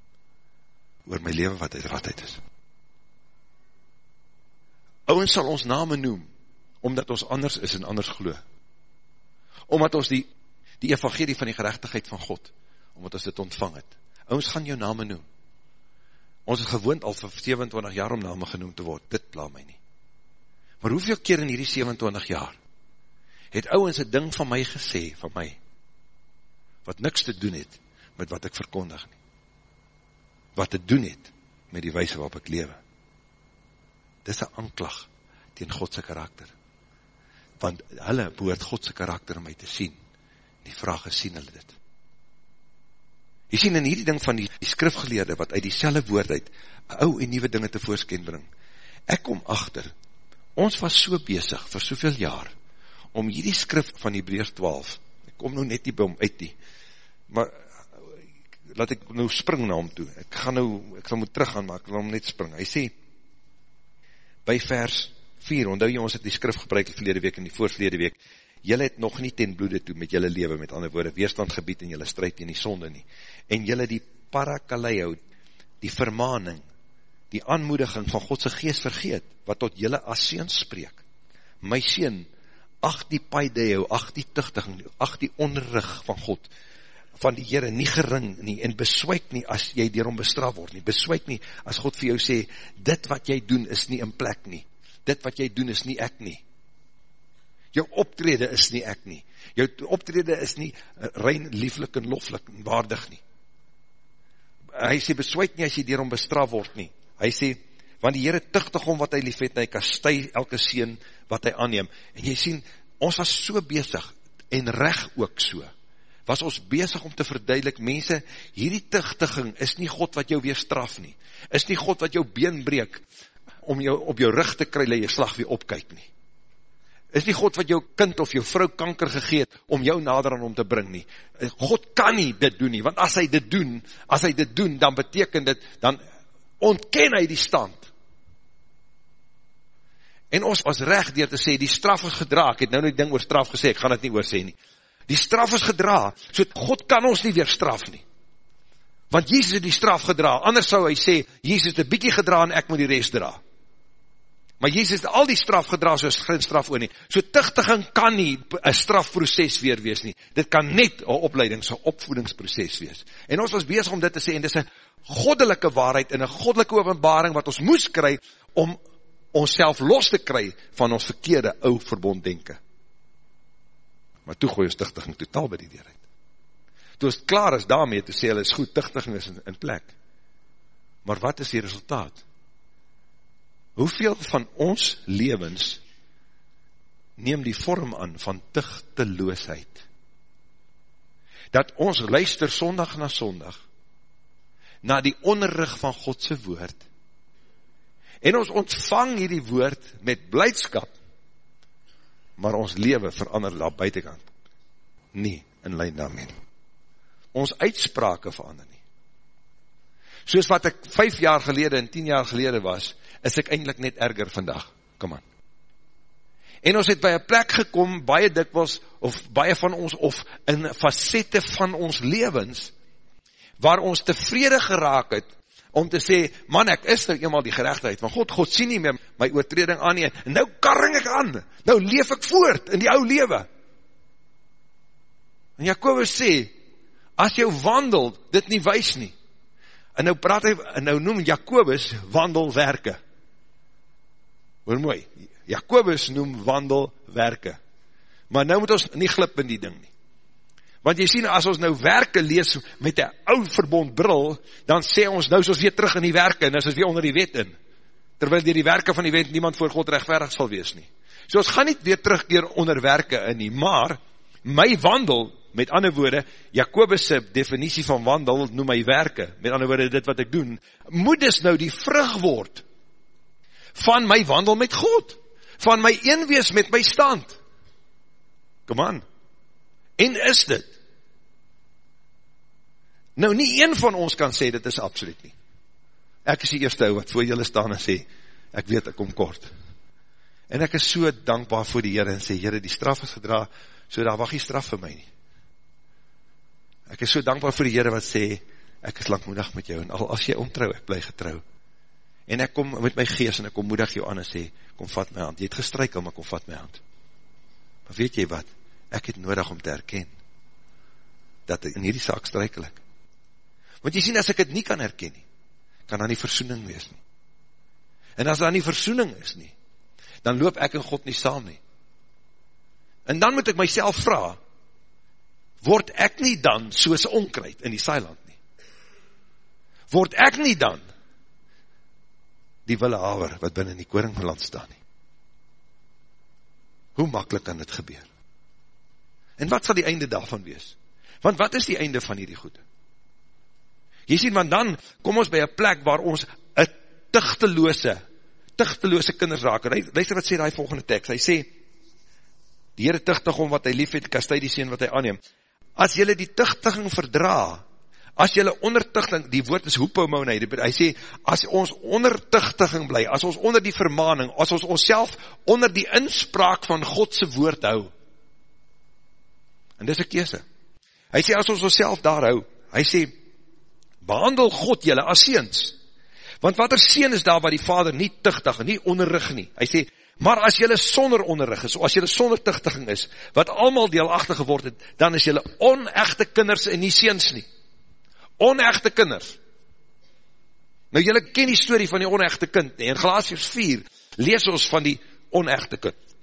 oor my leven wat uit ratheid is. Ouwens sal ons name noem, omdat ons anders is en anders glo. Omdat ons die, die evangelie van die gerechtigheid van God, omdat ons dit ontvang het. Ouwens gaan jou name noem. Ons is gewoond al vir 27 jaar om name genoemd te word, dit pla my nie. Maar hoeveel keer in hierdie 27 jaar, het ouwens een ding van my gesê, van my, wat niks te doen het, met wat ek verkondig nie. Wat te doen het, met die wijse waarop ek lewe. Dit is een anklag, tegen Godse karakter. Want hulle behoort Godse karakter om my te sien. Die vraag is, sien hulle dit? Jy sien in hierdie ding van die, die skrifgeleerde, wat uit die selle woord uit, ou en nieuwe dinge te voorsken bring. Ek kom achter, ons was so bezig, vir soveel jaar, om hierdie skrif van Hebreus 12, ek kom nou net nie by hom uit die, maar laat ek nou spring na hom toe, ek gaan nou, ek sal moet terug gaan, maar ek wil hom net spring, hy sê, by vers 4, onthou jy ons het die skrif gebruik die verlede week en die voorverlede week, jylle het nog nie ten bloede toe met jylle leven, met ander woorde, weerstand gebied en jylle strijd in die sonde nie, en jylle die parakaleo, die vermaning, die aanmoediging van Godse geest vergeet, wat tot jylle as seen spreek. My seen, ach die paideo, ach die tuchtiging, ach die onrug van God, van die Heere nie gering nie, en beswyk nie as jy dierom bestraf word nie, beswyk nie as God vir jou sê, dit wat jy doen is nie in plek nie, dit wat jy doen is nie ek nie, jou optrede is nie ek nie, jou optrede is nie rein lieflik en loflik en waardig nie, hy sê beswyk nie as jy dierom bestraf word nie, hy sê, want die Heere tuchtig om wat hy lief het, en hy kastui elke seen wat hy aanneem, en jy sien, ons was so bezig, en reg ook so, was ons bezig om te verduidelik, mense, hierdie tuchtiging is nie God wat jou weer straf nie, is nie God wat jou been breek, om jou op jou rug te kry, jy slag weer opkyk nie, is nie God wat jou kind of jou vrou kanker gegeet, om jou nader aan om te bring nie, God kan nie dit doen nie, want as hy dit doen, as hy dit doen, dan beteken dit, dan ontken hy die stand. En ons was recht dier te sê, die straf is gedra, ek het nou nie ding oor straf gesê, ek gaan het nie oor sê nie. Die straf is gedra, so God kan ons nie weer straf nie. Want Jezus het die straf gedra, anders sou hy sê, Jezus het een bykie gedra en ek moet die rest dra. Maar Jezus het al die straf gedra, so is geen straf oor nie. So tuchtiging kan nie een strafproces weer wees nie. Dit kan net een opleidings, een opvoedingsproces wees. En ons was bezig om dit te sê, en dit is een goddelike waarheid en een goddelike openbaring wat ons moes kry om ons los te kry van ons verkeerde ou verbond denken. Maar toe gooi ons tichtiging totaal by die deur uit. Toe ons klaar is daarmee te sê, hulle is goed, tichtiging is in, in plek. Maar wat is die resultaat? Hoeveel van ons levens neem die vorm aan van tichteloosheid? Dat ons luister sondag na sondag, na die onderrug van Godse woord. En ons ontvang hierdie woord met blijdskap, maar ons leven verander daar buitenkant. Nie in lijn daarmee. Ons uitsprake verander nie. Soos wat ek vijf jaar gelede en tien jaar gelede was, is ek eindelijk net erger vandag. Kom aan. En ons het by een plek gekom, baie dikwels, of baie van ons, of in facette van ons levens, waar ons tevrede geraak het, om te sê, man, ek is nou eenmaal die gerechtigheid van God, God sien nie meer my oortreding aan nie, en nou karring ek aan, nou leef ek voort in die ou lewe. En Jacobus sê, as jou wandel, dit nie wees nie, en nou praat hy, en nou noem Jacobus wandelwerke. Hoor mooi, Jacobus noem wandelwerke, maar nou moet ons nie glip in die ding nie. Want jy sien, as ons nou werke lees met die ou verbond bril, dan sê ons nou soos weer terug in die werke, en is ons weer onder die wet in. Terwyl dier die werke van die wet niemand voor God rechtverig sal wees nie. So ons gaan nie weer terugkeer onder werke in nie, maar my wandel, met ander woorde, Jacobus' definitie van wandel noem my werke, met ander woorde dit wat ek doen, moet dus nou die vrug word van my wandel met God, van my eenwees met my stand. Come on. En is dit? Nou, nie een van ons kan sê, dit is absoluut nie. Ek is die eerste wat voor julle staan en sê, ek weet, ek kom kort. En ek is so dankbaar voor die Heere en sê, Heere, die straf is gedra, so daar wacht die straf vir my nie. Ek is so dankbaar voor die Heere wat sê, ek is langmoedig met jou, en al as jy omtrouw, ek bly getrouw. en ek kom met my geest, en ek kom moedig jou aan en sê, kom vat my hand, jy het gestrykel, maar kom vat my hand. Maar weet jy wat, ek het nodig om te herken, dat in hierdie saak strykel ek. Want jy sien, as ek het nie kan herken nie, kan daar nie versoening wees nie. En as daar nie versoening is nie, dan loop ek en God nie saam nie. En dan moet ek myself vraag, word ek nie dan soos onkruid in die saailand nie? Word ek nie dan die wille haver wat binnen die koringland staan nie? Hoe makkelijk kan dit gebeur? En wat sal die einde daarvan wees? Want wat is die einde van hierdie goede? Jy sien, want dan kom ons by een plek waar ons een tichteloose, tichteloose kinders raak. Luister wat sê die volgende tekst. Hy sê, die Heere tichtig om wat hy lief het, kastui die sien wat hy aanneem. As jylle die tichtiging verdra, as jylle ondertichting, die woord is hoepoumoun, hy, hy sê, as ons ondertichtiging bly, as ons onder die vermaning, as ons ons onder die inspraak van Godse woord hou, en dis een kese, hy sê, as ons ons daar hou, hy sê, behandel God jylle as seens, want wat er seen is daar waar die vader nie tichtig en nie onderrig nie, hy sê, maar as jylle sonder onderrig is, as jylle sonder tichtiging is, wat allemaal deelachtig geword het, dan is jylle onechte kinders en nie seens nie, onechte kinders, nou jylle ken die story van die onechte kind nie, in Galatius 4, lees ons van die onechte kind,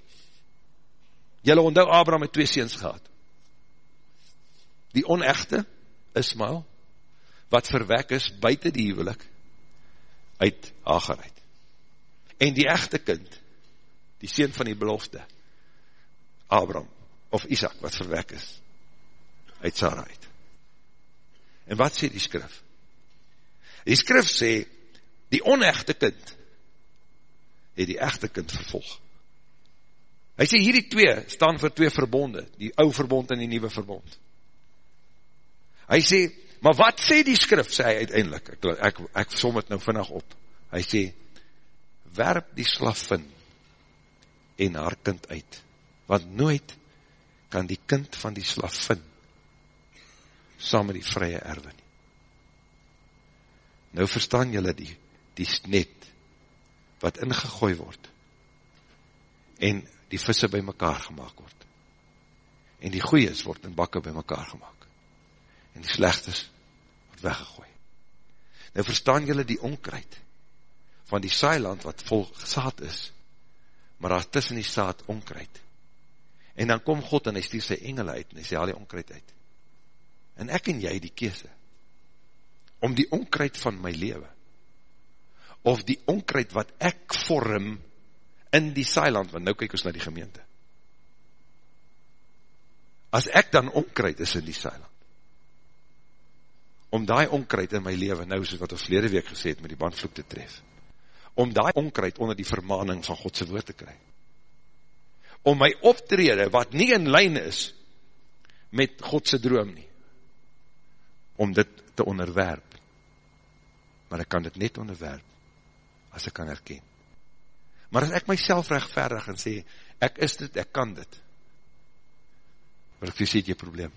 jylle onthou Abraham het twee seens gehad, die onechte, Ismael, wat verwek is buiten die huwelik uit Hagar uit. En die echte kind, die sien van die belofte, Abraham of Isaac wat verwek is uit Sarah uit. En wat sê die skrif? Die skrif sê, die onechte kind het die echte kind vervolg. Hy sê hierdie twee staan vir twee verbonde, die ou verbond en die nieuwe verbond. Hy sê, Maar wat sê die skrif, sê hy uiteindelik, ek, ek, ek som het nou vinnig op, hy sê, werp die slaffin en haar kind uit, want nooit kan die kind van die slaffin saam met die vrye erwe nie. Nou verstaan julle die, die net wat ingegooi word en die visse by mekaar gemaakt word. En die goeies word in bakke by mekaar gemaakt en die slechtes word weggegooi. Nou verstaan julle die onkruid van die saailand wat vol saad is, maar daar is tussen die saad onkruid. En dan kom God en hy stuur sy engele uit en hy sê al die onkruid uit. En ek en jy die kese om die onkruid van my leven of die onkruid wat ek vorm in die saailand, want nou kyk ons na die gemeente. As ek dan onkruid is in die saailand, om daai onkruid in my leven, nou soos wat ons verlede week gesê het, met die bandvloek te tref, om daai onkruid onder die vermaning van Godse woord te kry, om my optrede, wat nie in lijn is, met Godse droom nie, om dit te onderwerp, maar ek kan dit net onderwerp, as ek kan herken. Maar as ek myself rechtverdig en sê, ek is dit, ek kan dit, maar ek sê, jy probleem,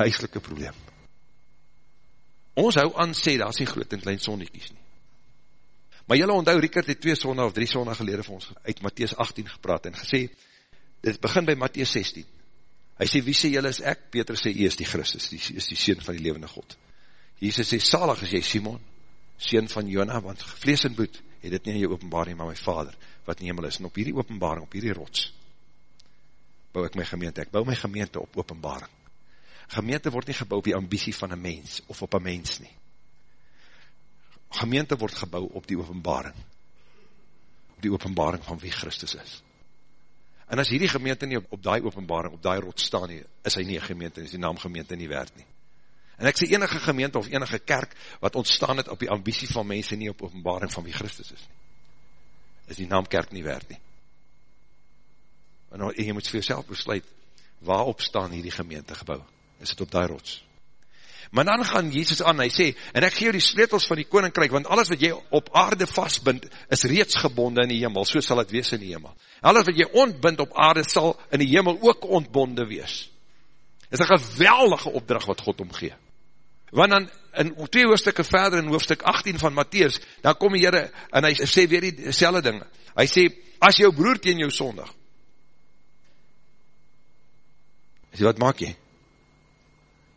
huiselike probleem, Ons hou aan sê, daar is nie groot en klein sonnekies nie. Maar jylle onthou, Rikert het twee sonne of drie sonne gelede vir ons uit Matthies 18 gepraat en gesê, dit begin by Matthies 16. Hy sê, wie sê jylle is ek? Peter sê, jy is die Christus, die is die Seen van die levende God. Jesus sê, salig is jy Simon, Seen van Jona, want vlees en bloed, het dit nie in jou openbaring, maar my vader, wat in hemel is, en op hierdie openbaring, op hierdie rots, bou ek my gemeente, ek bou my gemeente op openbaring gemeente word nie gebouw op die ambitie van een mens, of op een mens nie. Gemeente word gebouw op die openbaring, op die openbaring van wie Christus is. En as hierdie gemeente nie op, die openbaring, op die rot staan nie, is hy nie een gemeente, is die naam gemeente nie werd nie. En ek sê enige gemeente of enige kerk, wat ontstaan het op die ambitie van mense nie op openbaring van wie Christus is nie, is die naam kerk nie werd nie. En, en jy moet vir jouself besluit, waarop staan hierdie gemeente gebouw? Is het op die rots. Maar dan gaan Jezus aan, hy sê, en ek gee jou die sleutels van die koninkryk, want alles wat jy op aarde vastbind, is reeds gebonden in die hemel, so sal het wees in die hemel. Alles wat jy ontbind op aarde, sal in die hemel ook ontbonden wees. Dit is een geweldige opdracht wat God omgee. Want dan in twee hoofdstukke verder in hoofdstuk 18 van Matthäus, dan kom die Heere, en hy sê weer die selwe ding, hy sê, as jou broer teen jou sondig, hy sê, wat maak jy?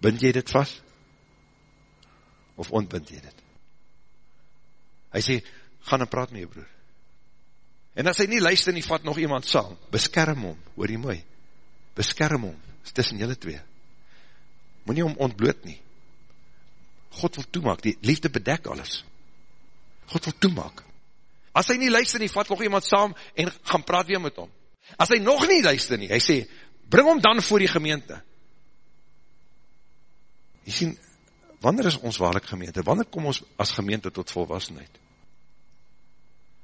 Bind jy dit vast? Of ontbind jy dit? Hy sê, gaan en praat met jou broer. En as hy nie luister nie, vat nog iemand saam, beskerm hom, hoor jy mooi, beskerm hom, is tussen julle twee, moet nie hom ontbloot nie, God wil toemaak, die liefde bedek alles, God wil toemaak, as hy nie luister nie, vat nog iemand saam, en gaan praat weer met hom, as hy nog nie luister nie, hy sê, bring hom dan voor die gemeente, jy sien, wanneer is ons waarlik gemeente, wanneer kom ons as gemeente tot volwassenheid,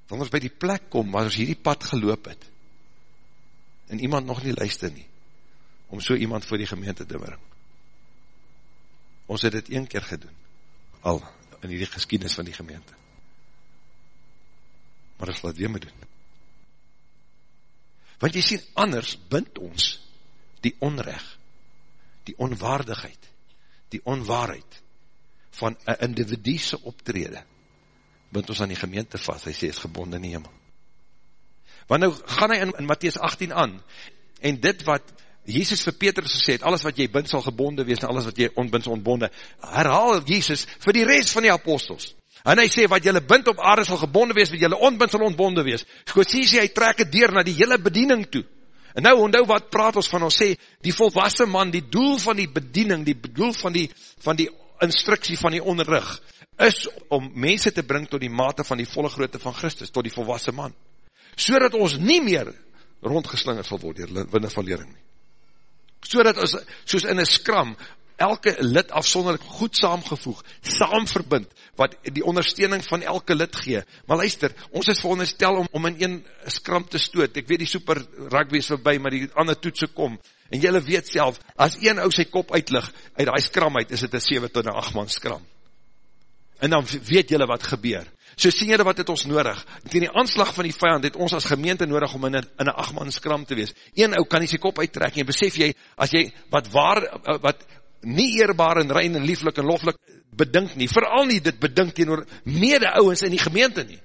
wanneer ons by die plek kom, waar ons hierdie pad geloop het, en iemand nog nie luister nie, om so iemand voor die gemeente te bring. Ons het dit een keer gedoen, al in die geschiedenis van die gemeente. Maar ons laat weer me doen. Want jy sien, anders bind ons die onrecht, die onwaardigheid, die onwaarheid van een individuese optrede, bind ons aan die gemeente vast, hy sê, is gebonden in die hemel. Want nou gaan hy in, in Matthäus 18 aan, en dit wat Jesus vir Petrus gesê het, alles wat jy bind sal gebonden wees, en alles wat jy onbind sal ontbonden, herhaal Jesus vir die rest van die apostels. En hy sê, wat jylle bind op aarde sal gebonden wees, wat jylle onbind sal ontbonden wees. Goed sê, hy trek het deur na die hele bediening toe. En nou, onthou wat praat ons van, ons sê, die volwassen man, die doel van die bediening, die doel van die, van die instructie van die onderrug, is om mense te bring tot die mate van die volle grootte van Christus, tot die volwassen man. So dat ons nie meer rondgeslingerd sal word, dier winne van lering nie. So dat ons, soos in een skram, elke lid afsonderlik goed saamgevoeg, saam verbind, wat die ondersteuning van elke lid gee. Maar luister, ons is veronderstel om, om in een skram te stoot. Ek weet die super rugby is voorbij, maar die ander toetse kom. En jylle weet self, as een ou sy kop uitlig, uit die skram uit, is het een 7 tot een 8 man skram en dan weet julle wat gebeur. So sien julle wat het ons nodig. Tegen die aanslag van die vijand het ons as gemeente nodig om in een, in een achtman skram te wees. Een ou kan nie sy kop uittrek en besef jy, as jy wat waar, wat nie eerbaar en rein en lieflik en loflik bedink nie, vooral nie dit bedink teenoor mede ouwens in die gemeente nie.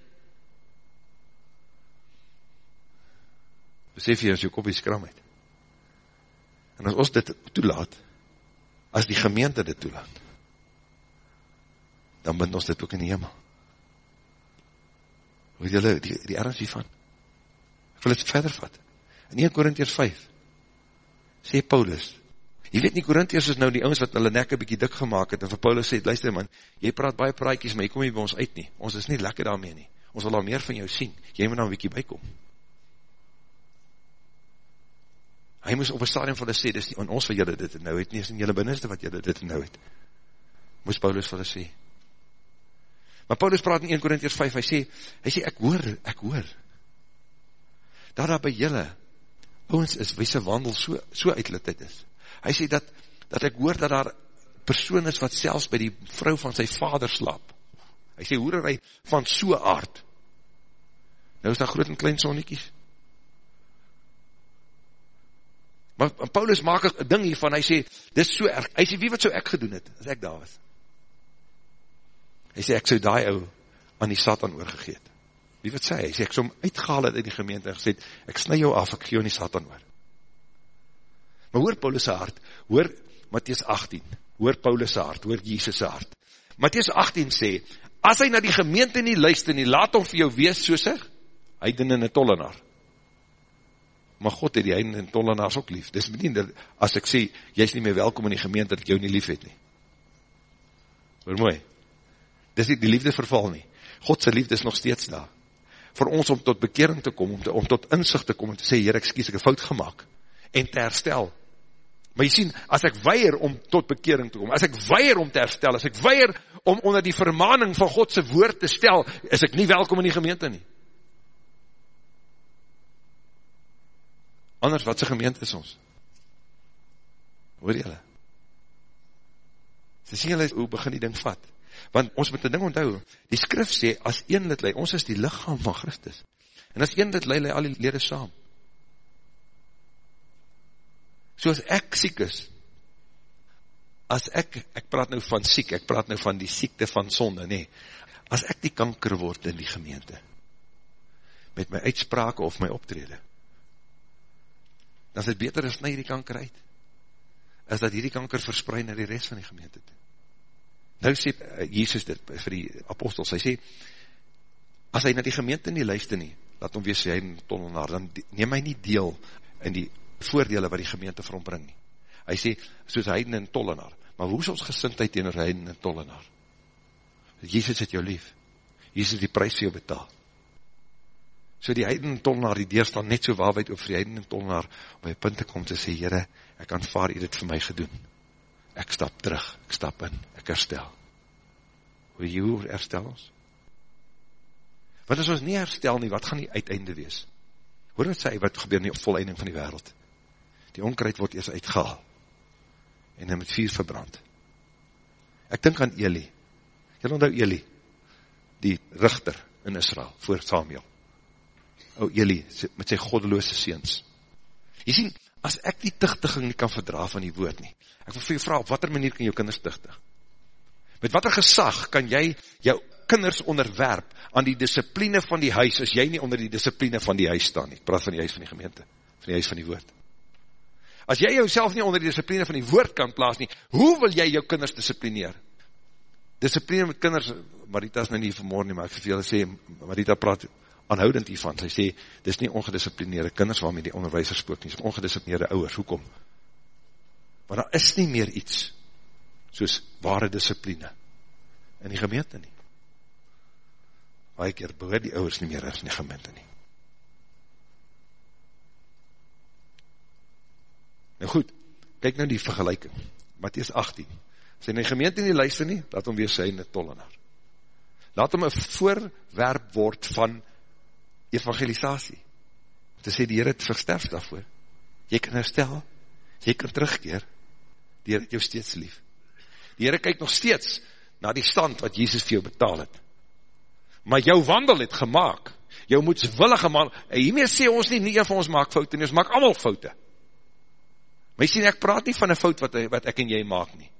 Besef jy as jy kop die skram uit. En as ons dit toelaat, as die gemeente dit toelaat, dan bind ons dit ook in die hemel. Weet julle die, die ernst hiervan? Ek wil het verder vat. In 1 Korintiërs 5 sê Paulus, jy weet nie Korintiërs is nou die ouds wat hulle nek een bykie dik gemaakt het, en vir Paulus sê, luister man, jy praat baie praatjies, maar jy kom nie by ons uit nie. Ons is nie lekker daarmee nie. Ons wil al meer van jou sien. Jy moet nou een bykie bykom. Hy moes op een stadium van hulle sê, dis nie aan ons wat julle dit nou het, nie is in julle binnenste wat julle dit nou het. Moes Paulus vir hulle sê, Maar Paulus praat in 1 Korintiërs 5, hy sê, hy sê, ek hoor, ek hoor, dat daar by julle, ons is, wie sy wandel so, so uitlitheid is. Hy sê, dat, dat ek hoor dat daar persoon is, wat selfs by die vrou van sy vader slaap. Hy sê, hy van so aard. Nou is daar groot en klein sonnekies. Maar Paulus maak een ding hiervan, hy sê, dit is so erg, hy sê, wie wat so ek gedoen het, as ek daar was? Hy sê, ek sou die ou aan die Satan oorgegeet. Wie wat sê hy? Sê, ek sou hom uitgehaal het in die gemeente en gesê, ek snij jou af, ek gee jou die Satan oor. Maar hoor Paulus' hart, hoor Matthies 18, hoor Paulus' hart, hoor Jesus' hart. Matthies 18 sê, as hy na die gemeente nie luister nie, laat hom vir jou wees soos hy, hy den in een tollenaar. Maar God het die heiden en tollenaars ook lief. Dis nie, as ek sê, jy is nie meer welkom in die gemeente, dat ek jou nie lief het nie. Hoor mooi, Dis nie die liefde verval nie. Godse liefde is nog steeds daar. Voor ons om tot bekering te kom, om, te, om tot inzicht te kom, en te sê, Heer, ek skies, ek het fout gemaakt, en te herstel. Maar jy sien, as ek weier om tot bekering te kom, as ek weier om te herstel, as ek weier om onder die vermaning van Godse woord te stel, is ek nie welkom in die gemeente nie. Anders, wat sy gemeente is ons? Hoor jylle? Sy sien jylle, hoe begin die ding vat? Want ons moet een ding onthou, die skrif sê, as een lid lei, ons is die lichaam van Christus. En as een lid lei, lei al die lede saam. So as ek siek is, as ek, ek praat nou van siek, ek praat nou van die siekte van sonde, nee, as ek die kanker word in die gemeente, met my uitsprake of my optrede, dan is het beter as my die kanker uit, as dat hierdie kanker verspreid na die rest van die gemeente toe. Nou sê uh, Jesus dit vir die apostels, hy sê, as hy na die gemeente nie luister nie, laat hom wees hy in tollenaar, dan neem hy nie deel in die voordele wat die gemeente vir hom bring nie. Hy sê, soos heiden en tollenaar, maar hoe is ons gesintheid tegen heiden en tollenaar? Jesus het jou lief, Jesus het die prijs vir jou betaal. So die heiden en tollenaar, die deur staan net so waarheid op vir die heiden en tollenaar, om by punt te kom te sê, Heere, ek aanvaar u dit vir my gedoen. Ek stap terug, ek stap in, ek herstel. Hoe jy hoe herstel ons? Want as ons nie herstel nie, wat gaan die uiteinde wees? Hoor wat sê, wat gebeur nie op volleiding van die wereld? Die onkruid word eers uitgehaal en hy met vuur verbrand. Ek dink aan Eli. Jy onthou Eli, die richter in Israel, voor Samuel. O Eli, met sy goddeloose seens. Jy sien, as ek die tichtiging nie kan verdra van die woord nie, ek wil vir jou vraag, op wat manier kan jou kinders tichtig? Met wat gesag kan jy jou kinders onderwerp aan die discipline van die huis, as jy nie onder die discipline van die huis staan nie. Praat van die huis van die gemeente, van die huis van die woord. As jy jouself nie onder die discipline van die woord kan plaas nie, hoe wil jy jou kinders disciplineer? Discipline met kinders, Marita is nou nie vanmorgen nie, maar ek verveel sê, Marita praat aanhoudend hiervan, sy sê, dis nie ongedisciplineerde kinders waarmee die onderwijzer spook nie, dis ongedisciplineerde ouwers, hoekom? Maar daar is nie meer iets, soos ware discipline, in die gemeente nie. Ek keer behoor die ouwers nie meer in die gemeente nie. Nou goed, kyk nou die vergelijking. Matthies 18. As hy in die gemeente nie luister nie, laat hom weer sy in die tollenaar. Laat hom een voorwerp word van evangelisatie. Te sê die Heer het versterf daarvoor. Jy kan herstel, jy kan terugkeer, die Heer het jou steeds lief. Die Heer kyk nog steeds na die stand wat Jesus vir jou betaal het. Maar jou wandel het gemaakt, jou moedswillige man, en hiermee sê ons nie, nie een van ons maak foute nie, ons maak allemaal foute. Maar jy sien, ek praat nie van een fout wat, wat ek en jy maak nie.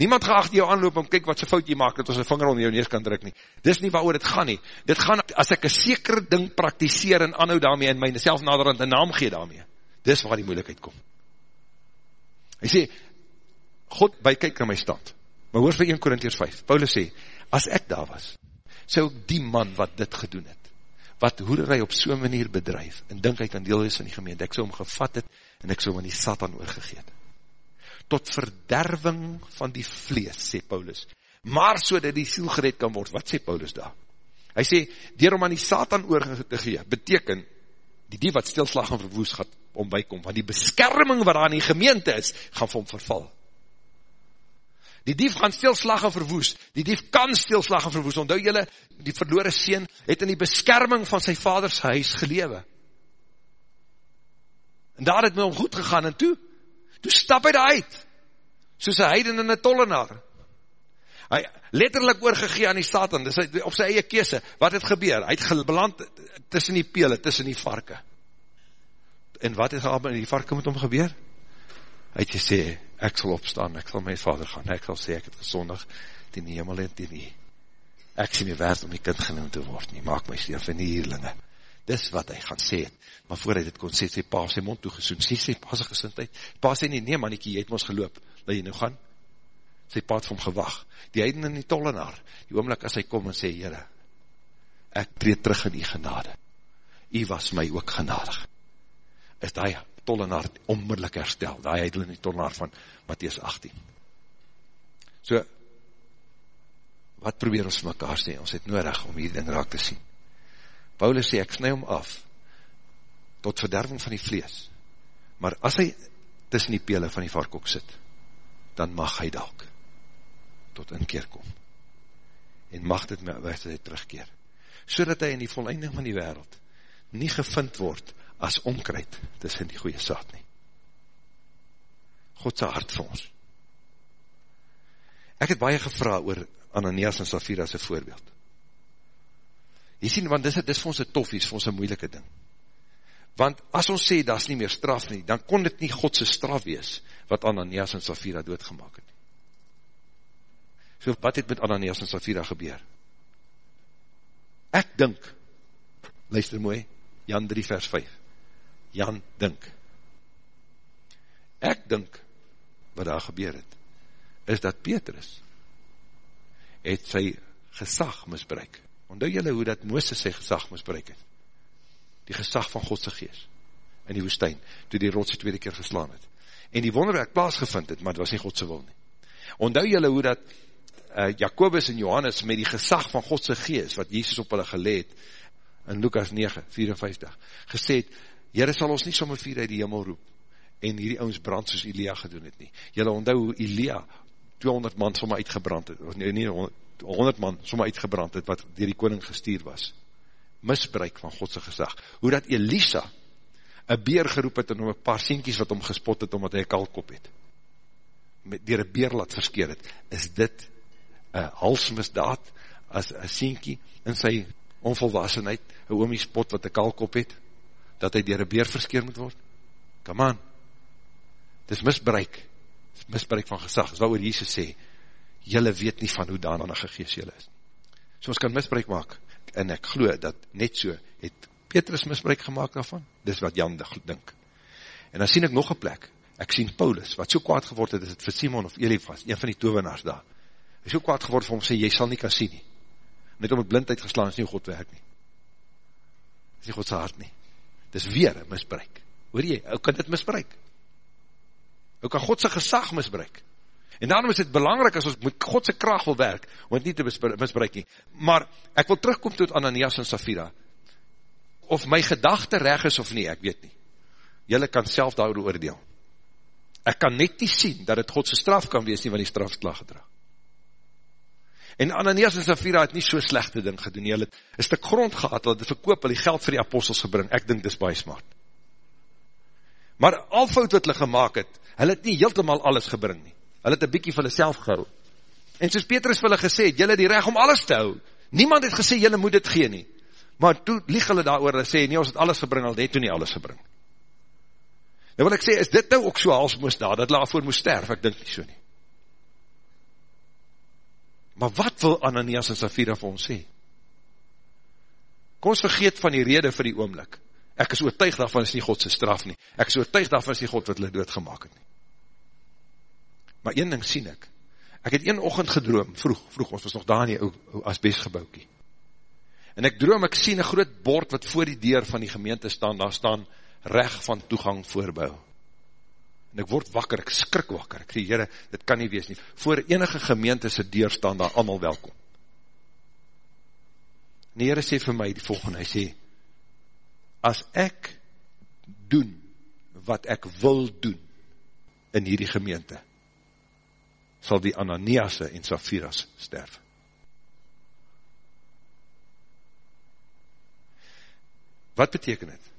Niemand gaan achter jou aanloop om kyk wat sy fout jy maak, dat ons een vinger onder jou neus kan druk nie. Dis nie waar dit gaan nie. Dit gaan, as ek een seker ding praktiseer en anhou daarmee, en my self naderhand een naam gee daarmee. Dis waar die moeilijkheid kom. Hy sê, God by kyk na my stand. Maar hoor vir 1 Korintiers 5. Paulus sê, as ek daar was, sou ek die man wat dit gedoen het, wat hoerderij op so'n manier bedrijf, en dink hy kan deel wees in die gemeente, ek sou hom gevat het, en ek sou aan die satan oorgegeet. Tot verderving van die vlees, sê Paulus. Maar so dat die siel gered kan word, wat sê Paulus daar? Hy sê, dier om aan die satan oorgegeet te gee, beteken, die die wat stilslag en verwoes gaat om bykom, want die beskerming wat daar in die gemeente is, gaan vir hom verval. Die dief gaan stilslag en verwoes, die dief kan stilslag en verwoes, onthou jylle, die verloore sien, het in die beskerming van sy vaders huis gelewe. En daar het my om goed gegaan, en toe, toe stap hy daar uit, soos een heiden en een tollenaar. Hy letterlijk oorgegee aan die satan, dis op sy eie kese, wat het gebeur? Hy het beland tussen die pele, tussen die varke. En wat het in die varke met hom gebeur? Hy het gesê, ek sal opstaan, ek sal my vader gaan, ek sal sê, ek het gezondig, die nie hemel en die nie. Ek sê nie werd om die kind genoemd te word nie, maak my sterf in die hierlinge dis wat hy gaan sê. Het, maar voor hy dit kon sê, sê pa sy mond toegesoen, sê sê pa sy gezondheid, pa sê nie, nee mannekie, jy het ons geloop, laat jy nou gaan, sê pa het vir hom gewag, die heiden in die tollenaar, die oomlik as hy kom en sê, jyre, ek treed terug in die genade, jy was my ook genadig, is die tollenaar onmiddellik herstel, die heiden in die tollenaar van Matthies 18, so, wat probeer ons mekaar sê, ons het nodig om hier ding raak te sien, Paulus sê, ek snu hom af, tot verderving van die vlees, maar as hy tussen die pele van die varkok sit, dan mag hy dalk tot inkeer kom, en mag dit met wijsheid terugkeer, so hy in die volleinding van die wereld nie gevind word as onkruid tussen die goeie saad nie. Godse hart vir ons. Ek het baie gevra oor Ananias en Safira as voorbeeld. Jy sien, want dis, dis vir ons een toffies, vir ons een moeilike ding. Want as ons sê, dat is nie meer straf nie, dan kon dit nie Godse straf wees, wat Ananias en Safira doodgemaak het. So wat het met Ananias en Safira gebeur? Ek dink, luister mooi, Jan 3 vers 5, Jan dink, ek dink, wat daar gebeur het, is dat Petrus, het sy gesag misbruik. Ondou jylle hoe dat Mooses sy gesag misbruik het? Die gesag van Godse geest, in die woestijn, toe die rotse tweede keer geslaan het. En die wonderwerk plaasgevind het, maar het was nie Godse wil nie. Ondou jylle hoe dat uh, Jacobus en Johannes met die gesag van Godse geest, wat Jesus op hulle geleed, in Lukas 9, 54, gesê het, Heere sal ons nie sommer vier uit die hemel roep, en hierdie ouds brand soos Elia gedoen het nie. Jylle onthou hoe Elia 200 man sommer uitgebrand het, of nie, nie 100 man sommer uitgebrand het, wat dier die koning gestuur was. Misbruik van Godse gesag. Hoe dat Elisa, een beer geroep het, en om een paar sienkies wat om gespot het, omdat hy kalkop het, met, dier een beer laat verskeer het, is dit een halsmisdaad, as een sienkie in sy onvolwassenheid, een oomie spot wat een kalkop het, dat hy dier een beer verskeer moet word? Come on. Het is misbruik. Het is misbruik van gesag. Het is wat oor Jesus sê, jylle weet nie van hoe danige geest jylle is. So ons kan misbruik maak, en ek glo dat net so, het Petrus misbruik gemaakt daarvan, dis wat Jan dink. En dan sien ek nog een plek, ek sien Paulus, wat so kwaad geword het, is het vir Simon of Elifas, een van die tovenaars daar, hy so kwaad geword vir hom, sê, jy sal nie kan sien nie, net om het blindheid geslaan, is nie God werk nie, is nie Godse hart nie, dis weer een misbruik, hoor jy, hoe kan dit misbruik, hoe kan Godse gesag misbruik, en daarom is het belangrijk, as ons met Godse kracht wil werk, om het nie te misbruik nie, maar ek wil terugkom tot Ananias en Safira, of my gedachte reg is of nie, ek weet nie, jylle kan self daar oordeel, ek kan net nie sien, dat het Godse straf kan wees nie, van die strafslag gedrag, En Ananias en Safira het nie so slechte ding gedoen, hy het een stuk grond gehad, hulle het verkoop, hulle geld vir die apostels gebring, ek dink dis baie smart. Maar al fout wat hulle gemaakt het, hulle het nie heeltemaal alles gebring nie, hulle het een bykie vir hulle self gehou. En soos Petrus vir hulle gesê het, julle die reg om alles te hou, niemand het gesê, julle moet dit gee nie, maar toe lieg hulle daar oor, sê, nie, ons het alles gebring, hulle het toe nie alles gebring. Nou wil ek sê, is dit nou ook so als moest daar, dat hulle voor moest sterf, ek dink nie so nie. Maar wat wil Ananias en Safira vir ons sê? Kom ons vergeet van die rede vir die oomlik. Ek is oortuig daarvan is nie Godse straf nie. Ek is oortuig daarvan is nie God wat hulle doodgemaak het nie. Maar een ding sien ek. Ek het een ochend gedroom, vroeg, vroeg, ons was nog daar in die ou, ou asbestgebouwkie. En ek droom, ek sien een groot bord wat voor die deur van die gemeente staan, daar staan recht van toegang voorbouw en ek word wakker, ek skrik wakker, ek sê, jyre, dit kan nie wees nie, voor enige gemeente sy deur staan daar allemaal welkom. En die Heere sê vir my die volgende, hy sê, as ek doen wat ek wil doen in hierdie gemeente, sal die Ananiase en Safiras sterf. Wat beteken het?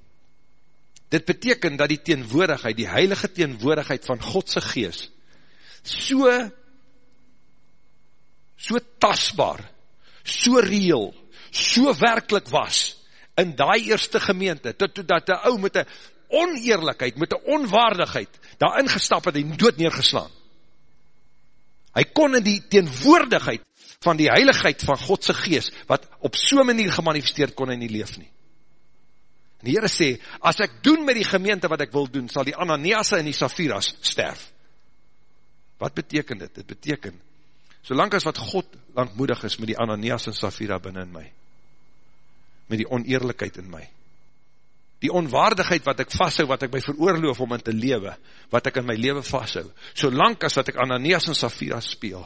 Dit beteken dat die teenwoordigheid, die heilige teenwoordigheid van Godse gees, so, so tasbaar, so reëel, so werkelijk was, in die eerste gemeente, tot, tot dat die ou met die oneerlijkheid, met die onwaardigheid, daar ingestap het en dood neergeslaan. Hy kon in die teenwoordigheid van die heiligheid van Godse gees, wat op so manier gemanifesteerd kon hy nie leef nie. En die Heere sê, as ek doen met die gemeente wat ek wil doen, sal die Ananias en die Safiras sterf. Wat beteken dit? Dit beteken, solang as wat God langmoedig is met die Ananias en Safira binnen in my, met die oneerlijkheid in my, die onwaardigheid wat ek vasthou, wat ek by veroorloof om in te lewe, wat ek in my lewe vasthou, solang as wat ek Ananias en Safira speel,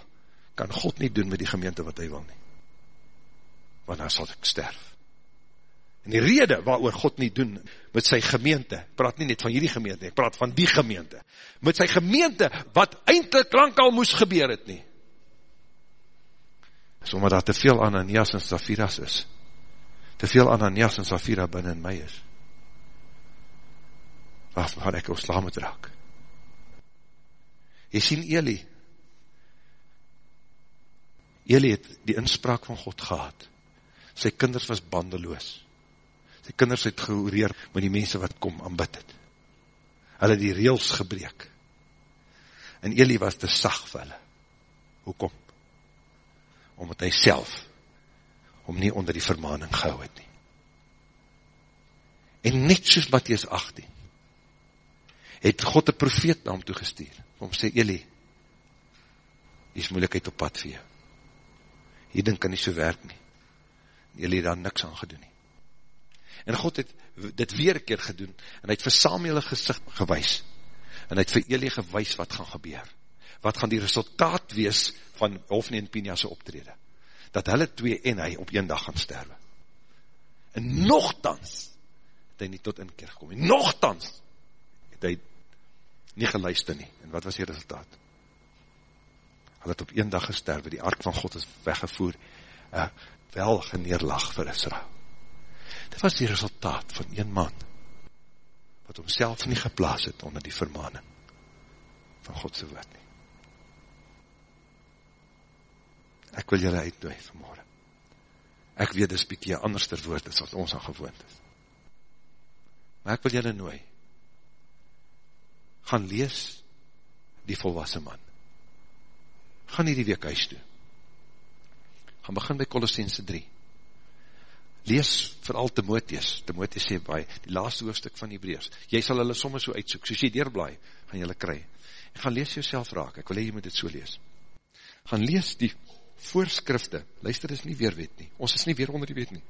kan God nie doen met die gemeente wat hy wil nie. Want dan sal ek sterf. En die rede waaroor God nie doen met sy gemeente, praat nie net van hierdie gemeente, ek praat van die gemeente, met sy gemeente, wat eindelijk lang al moes gebeur het nie, is omdat daar te veel Ananias en Safiras is, te veel Ananias en Safira binnen in my is, waarvan ek ons laam moet raak. Jy sien Eli, Eli het die inspraak van God gehad, sy kinders was bandeloos, sy kinders het gehoreer met die mense wat kom aanbid het. Hulle die reels gebreek. En Elie was te sag vir hulle. Hoekom? omdat hy self om nie onder die vermaning gehou het nie. En net soos Matthies 18, het God een profeet na hom toegestuur, om sê, Elie, die is moeilijkheid op pad vir jou. Hierding kan nie so werk nie. Elie het daar niks aan gedoen nie. En God het dit weer een keer gedoen, en hy het vir Samuel een gezicht gewys, en hy het vir Elie gewys wat gaan gebeur. Wat gaan die resultaat wees van Hofni en Pinia's optrede. Dat hulle twee en hy op een dag gaan sterwe. En nogthans het hy nie tot inkeer gekom. En nogthans het hy nie geluister nie. En wat was die resultaat? Hy het op een dag gesterwe, die ark van God is weggevoer, uh, wel geneerlag vir Israel. Dit was die resultaat van een man, wat homself nie geplaas het onder die vermaning van Godse woord nie. Ek wil julle uitdooi vanmorgen. Ek weet, dis bykie een anderster woord is, wat ons aan gewoond is. Maar ek wil julle nooi, gaan lees die volwassen man. Gaan hier die week huis toe. Gaan begin by Colossense 3. Lees vooral Timotheus. Timotheus sê by die laaste hoofdstuk van Hebreus. Jy sal hulle soms so uitsoek. Soos jy deurblaai, gaan julle kry. En gaan lees jouself raak. Ek wil hee, jy moet dit so lees. Gaan lees die voorskrifte. Luister, is nie weer wet nie. Ons is nie weer onder die wet nie.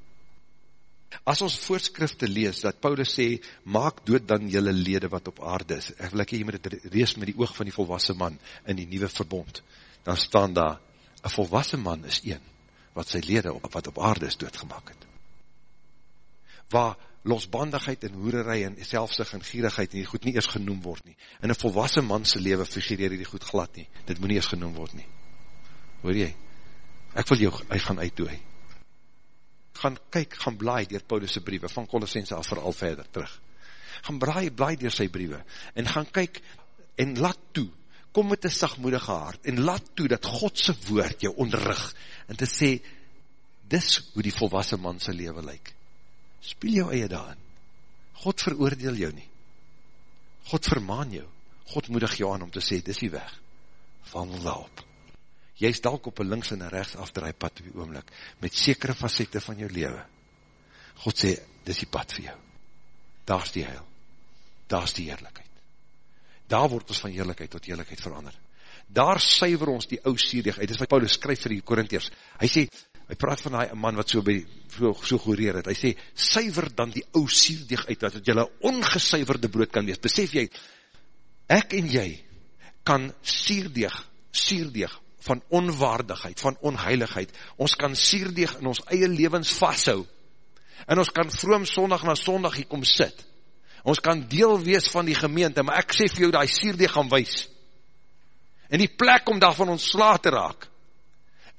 As ons voorskrifte lees, dat Paulus sê, maak dood dan jylle lede wat op aarde is. Ek wil ek jy moet het rees met die oog van die volwassen man in die nieuwe verbond. Dan staan daar, een volwassen man is een, wat sy lede op, wat op aarde is doodgemaak het. Waar losbandigheid en hoererij en selfsig en gierigheid nie goed nie eers genoem word nie. In een volwassen manse leven figureer die goed glad nie. Dit moet nie eers genoem word nie. Hoor jy? Ek wil jou, hy gaan uitdooi gaan kyk, gaan blaai dier Paulus' briewe, van Colossense af vooral verder terug. Gaan blaai, blaai dier sy briewe, en gaan kyk, en laat toe, kom met een sagmoedige hart, en laat toe dat Godse woord jou onderrug, en te sê, dis hoe die volwassen man sy leven lyk. Spiel jou eie daan. God veroordeel jou nie. God vermaan jou. God moedig jou aan om te sê, dis die weg. Wandel daarop jy is dalk op een links en een rechts afdraai pad op die oomlik, met sekere facette van jou leven. God sê, dis die pad vir jou. Daar is die heil. Daar is die heerlijkheid. Daar word ons van heerlijkheid tot heerlijkheid verander. Daar syver ons die ou sierdig uit. Dit is wat Paulus skryf vir die Korintheers. Hy sê, hy praat van die man wat so, by, so, so goereer het. Hy sê, syver dan die ou sierdig uit, dat jylle ongesyverde brood kan wees. Besef jy, ek en jy kan sierdeeg, sierdeeg van onwaardigheid, van onheiligheid. Ons kan sierdeeg in ons eie levens vasthou. En ons kan vroom sondag na sondag hier kom sit. Ons kan deel wees van die gemeente, maar ek sê vir jou die sierdeeg gaan wees. En die plek om daarvan ons sla te raak,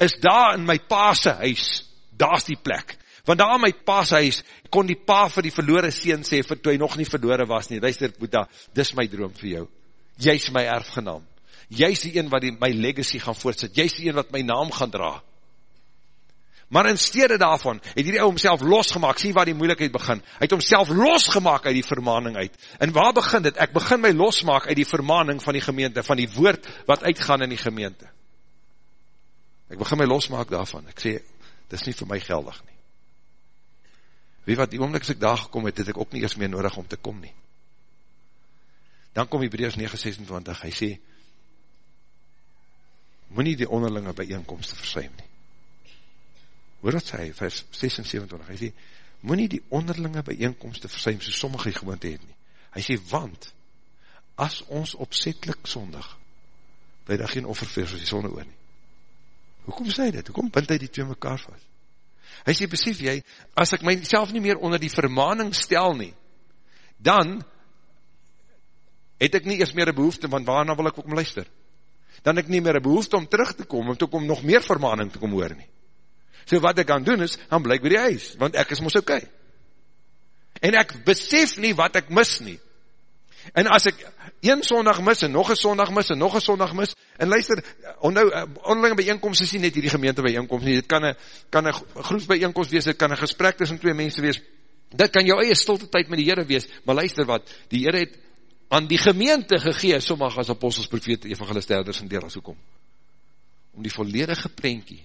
is daar in my paase huis. Daar is die plek. Want daar in my paase huis, kon die pa vir die verloore sien sê, vir toe hy nog nie verloore was nie. Luister, Boeta, dis my droom vir jou. Jy is my erfgenaam jy is die een wat die, my legacy gaan voortsit, jy is die een wat my naam gaan dra. Maar in stede daarvan, het hierdie ou homself losgemaak, sien waar die moeilikheid begin, hy het homself losgemaak uit die vermaning uit, en waar begin dit? Ek begin my losmaak uit die vermaning van die gemeente, van die woord wat uitgaan in die gemeente. Ek begin my losmaak daarvan, ek sê, dit is nie vir my geldig nie. Wie wat die oomlik as ek daar gekom het, het ek ook nie eers meer nodig om te kom nie. Dan kom Hebreus 9:26, hy sê, moet nie die onderlinge bijeenkomst versuim nie. Hoor wat sê hy, vers 6 en 27, hy sê, moet nie die onderlinge bijeenkomst versuim, so sommige gewoond het nie. Hy sê, want, as ons opzettelik sondig, bly daar geen offerveer soos die sonne oor nie. Hoekom sê hy dit? Hoekom bind hy die twee mekaar vast? Hy sê, besef jy, as ek myself nie meer onder die vermaning stel nie, dan het ek nie eers meer een behoefte, want waarna wil ek ook om luister? Dan ek nie meer een behoefte om terug te kom, om te kom nog meer vermaning te kom hoor nie. So wat ek kan doen is, dan blyk by die huis, want ek is mos oké. Okay. En ek besef nie wat ek mis nie. En as ek een sondag mis, en nog een sondag mis, en nog een sondag mis, en luister, onnou, onderlinge bijeenkomst is nie net hierdie gemeente bijeenkomst nie, dit kan een, kan een groepsbijeenkomst wees, dit kan een gesprek tussen twee mense wees, dit kan jou eie stilte tyd met die Heere wees, maar luister wat, die Heere het aan die gemeente gegee, sommige as apostels, profete, evangelist, herders en deras, hoekom? Om die volledige prentjie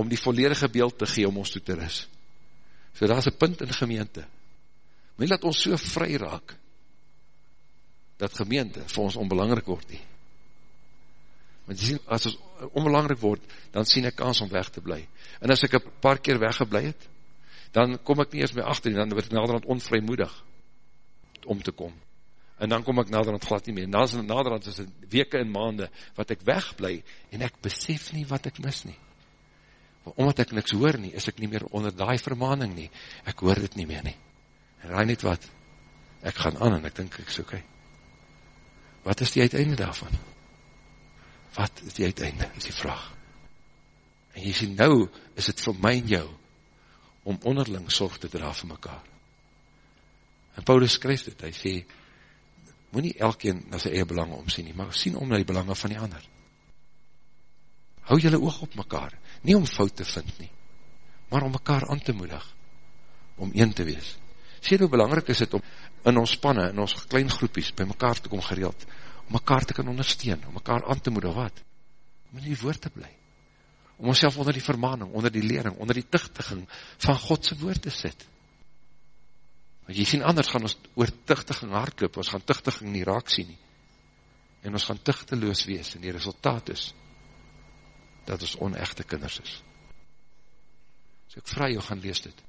om die volledige beeld te gee om ons toe te ris. So daar is een punt in gemeente. My laat ons so vry raak, dat gemeente vir ons onbelangrijk word nie. Want jy sien, as ons onbelangrijk word, dan sien ek kans om weg te bly. En as ek een paar keer weggeblij het, dan kom ek nie eens my achter, dan word ek naderhand onvrymoedig om te kom. En dan kom ek naderhand glad nie meer. En dan is naderhand is het weke en maande wat ek wegblij, en ek besef nie wat ek mis nie. Omdat ek niks hoor nie, is ek nie meer onder die vermaning nie. Ek hoor dit nie meer nie. En raai net wat, ek gaan aan en ek dink ek so kijk. Wat is die uiteinde daarvan? Wat is die uiteinde, is die vraag. En jy sien, nou is het vir my en jou, om onderling sorg te dra vir mekaar. En Paulus skryf dit, hy sê, moet nie elkeen na sy eie belange omsien nie, maar sien om na die belange van die ander. Hou jylle oog op mekaar, nie om fout te vind nie, maar om mekaar aan te moedig, om een te wees. Sê hoe belangrijk is het om in ons spanne, in ons klein groepies, by mekaar te kom gereeld, om mekaar te kan ondersteun, om mekaar aan te moedig, wat? Om in die woord te bly. Om ons onder die vermaning, onder die lering, onder die tichtiging van Godse woord te sit. Want jy sien, anders gaan ons oor tichtiging hardloop, ons gaan tichtiging nie raak sien nie. En ons gaan tichteloos wees, en die resultaat is, dat ons onechte kinders is. So ek vraag jou, gaan lees dit.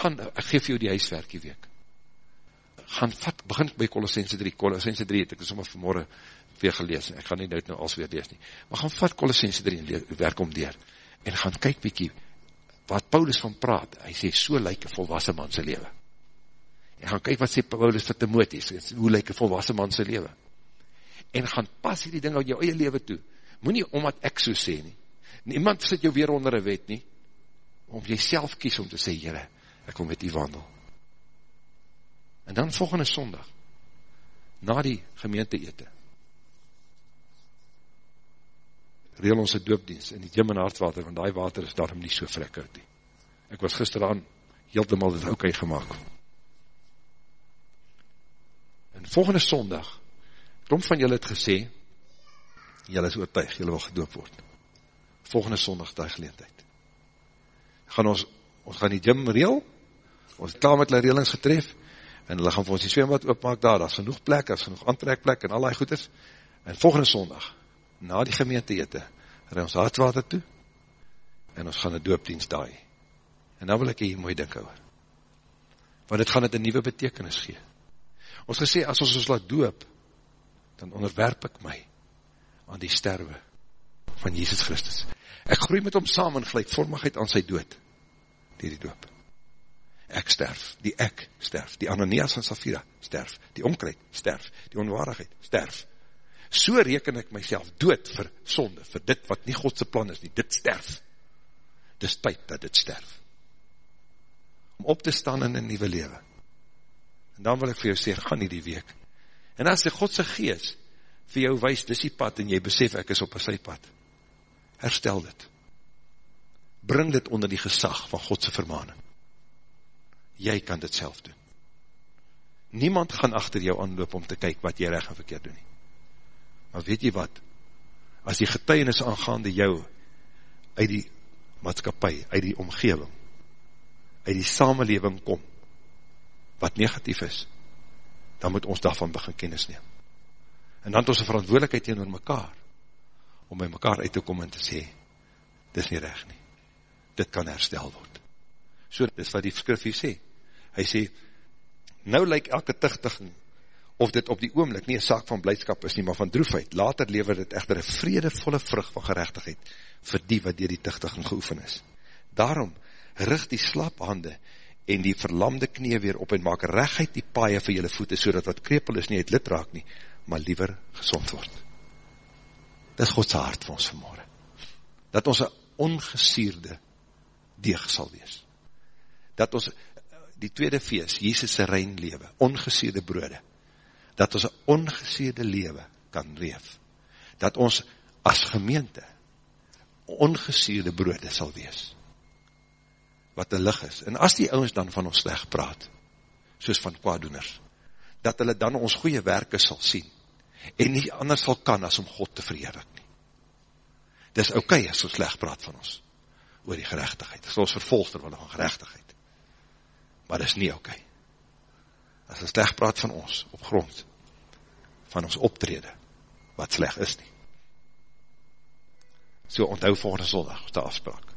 Gaan, ek geef jou die huiswerk die week gaan vat, begin by Colossense 3, Colossense 3 het ek sommer vanmorgen weer gelees, ek gaan nie nou nou als weer lees nie, maar gaan vat Colossense 3 en werk om deur, en gaan kyk bykie, wat Paulus van praat, hy sê, so lyk een volwassen man sy leven, en gaan kyk wat sê Paulus vir Timotheus, hoe lyk een volwassen man sy leven, en gaan pas hierdie ding uit jou eie leven toe, moet nie omdat ek so sê nie, niemand sit jou weer onder een wet nie, om jy self kies om te sê, jyre, ek wil met die wandel, En dan volgende sondag, na die gemeente ete, reel ons een doopdienst in die gym en hartwater, want die water is daarom nie so vrek uit nie. Ek was gister aan, heeltemaal dit ook uitgemaak. En volgende sondag, klom van julle het gesê, julle is oortuig, julle wil gedoop word. Volgende sondag, die geleentheid. Gaan ons, ons gaan die gym reel, ons klaar met die reelings getref, en hulle gaan vir ons die zwembad oopmaak daar, daar is genoeg plek, daar is genoeg aantrekplek en al die goeders, en volgende sondag, na die gemeente ete, rij ons hartwater toe, en ons gaan een doopdienst daai, en nou wil ek hier mooi dink oor, want dit gaan het een nieuwe betekenis gee, ons gesê, as ons ons laat doop, dan onderwerp ek my, aan die sterwe, van Jesus Christus, ek groei met hom saam in gelijkvormigheid aan sy dood, die die doop, ek sterf, die ek sterf, die Ananias en Safira sterf, die omkruid sterf, die onwaardigheid sterf. So reken ek myself dood vir sonde, vir dit wat nie Godse plan is nie, dit sterf. Dis tyd dat dit sterf. Om op te staan in een nieuwe leven. En dan wil ek vir jou sê, gaan nie die week. En as die Godse gees vir jou wees, dis die pad, en jy besef ek is op een sy pad, herstel dit. Bring dit onder die gesag van Godse vermaning jy kan dit self doen. Niemand gaan achter jou aanloop om te kyk wat jy recht en verkeerd doen nie. Maar weet jy wat, as die getuienis aangaande jou uit die maatskapie, uit die omgeving, uit die samenleving kom, wat negatief is, dan moet ons daarvan begin kennis neem. En dan het ons een verantwoordelikheid teenoor mekaar, om by mekaar uit te kom en te sê, dit is nie recht nie, dit kan herstel word. So, dit is wat die skrif hier sê. Hy sê, nou lyk elke tichtiging, of dit op die oomlik nie een saak van blijdskap is nie, maar van droefheid. Later lever dit echter een vredevolle vrug van gerechtigheid, vir die wat dier die tichtiging geoefen is. Daarom, richt die slaaphande en die verlamde knie weer op en maak rechtheid die paaie vir jylle voete, so dat wat krepel is nie uit lid raak nie, maar liever gezond word. Dit is Godse hart vir ons vanmorgen. Dat ons een ongesierde deeg sal wees dat ons die tweede feest, Jesus' rein lewe, ongeseerde brode, dat ons een ongeseerde lewe kan leef, dat ons as gemeente ongeseerde brode sal wees, wat een lig is, en as die ouwens dan van ons slecht praat, soos van kwaadoeners, dat hulle dan ons goeie werke sal sien, en nie anders sal kan as om God te verheerlik nie. dis okay as ons slecht praat van ons, oor die gerechtigheid, as ons vervolg terwille van gerechtigheid, maar dis nie oké, okay. As ons slecht praat van ons, op grond, van ons optrede, wat slecht is nie, so onthou volgende zondag, ons die afspraak,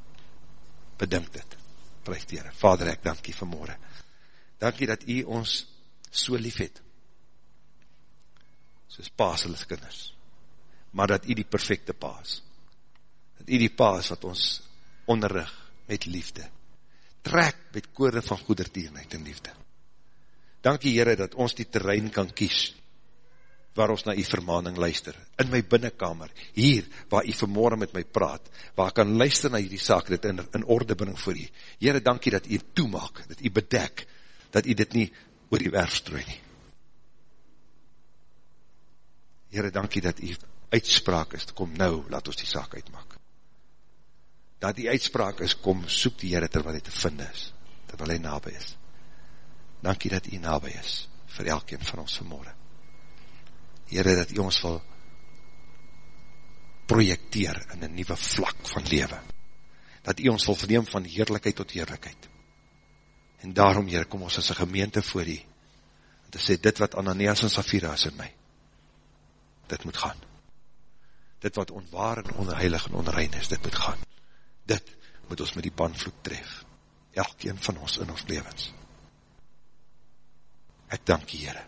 bedink dit, prijs die Heere, Vader ek dankie vanmorgen, dankie dat u ons so lief het, soos paas hulle kinders, maar dat u die perfecte paas, dat u die paas wat ons onderrig met liefde, trek met koorde van goedertierenheid en liefde. Dankie Heere dat ons die terrein kan kies, waar ons na die vermaning luister, in my binnenkamer, hier, waar die vanmorgen met my praat, waar ek kan luister na die saak, dit in, in orde bring voor die. Heere, dankie dat die toemaak, dat die bedek, dat die dit nie oor die werf strooi nie. Heere, dankie dat die uitspraak is, kom nou, laat ons die saak uitmaak. Dat die uitspraak is, kom soek die Heere terwijl hy te vind is, terwijl hy nabij is. Dankie dat hy nabij is, vir elkeen van ons vanmorgen. Heere, dat hy ons wil projecteer in een nieuwe vlak van leven. Dat hy ons wil verneem van heerlijkheid tot heerlijkheid. En daarom, Heere, kom ons as een gemeente voor hy, en te sê, dit wat Ananias en Safira is in my, dit moet gaan. Dit wat onwaar en onheilig en onrein is, dit moet gaan. Dit moet ons met die banvloek tref. Elkeen van ons in ons levens. Ek dank die Heere,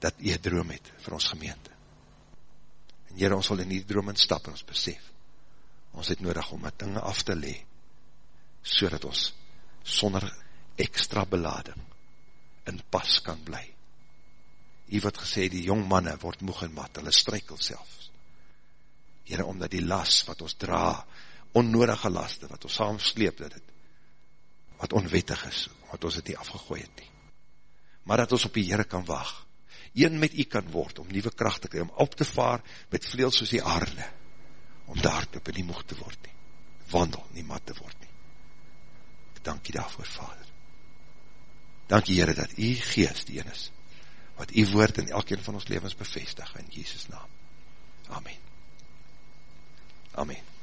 dat jy droom het vir ons gemeente. En Heere, ons wil in die droom in stap en ons besef, ons het nodig om het dinge af te le, so dat ons sonder extra belading in pas kan blij Hy wat gesê, die jong manne word moeg en mat, hulle strykel selfs. Heren, omdat die las wat ons dra, onnodige laste, wat ons saam sleep, dat het, wat onwettig is, wat ons het nie afgegooi het nie. Maar dat ons op die Heere kan waag, een met u kan word, om nieuwe kracht te kry, om op te vaar, met vleel soos die aarde, om daar te op en nie moeg te word nie, wandel, nie mat te word nie. Ek dank jy daarvoor, Vader. Dank jy, Heere, dat u geest die een is, wat die woord in elkeen van ons levens bevestig in Jesus naam. Amen. Amen.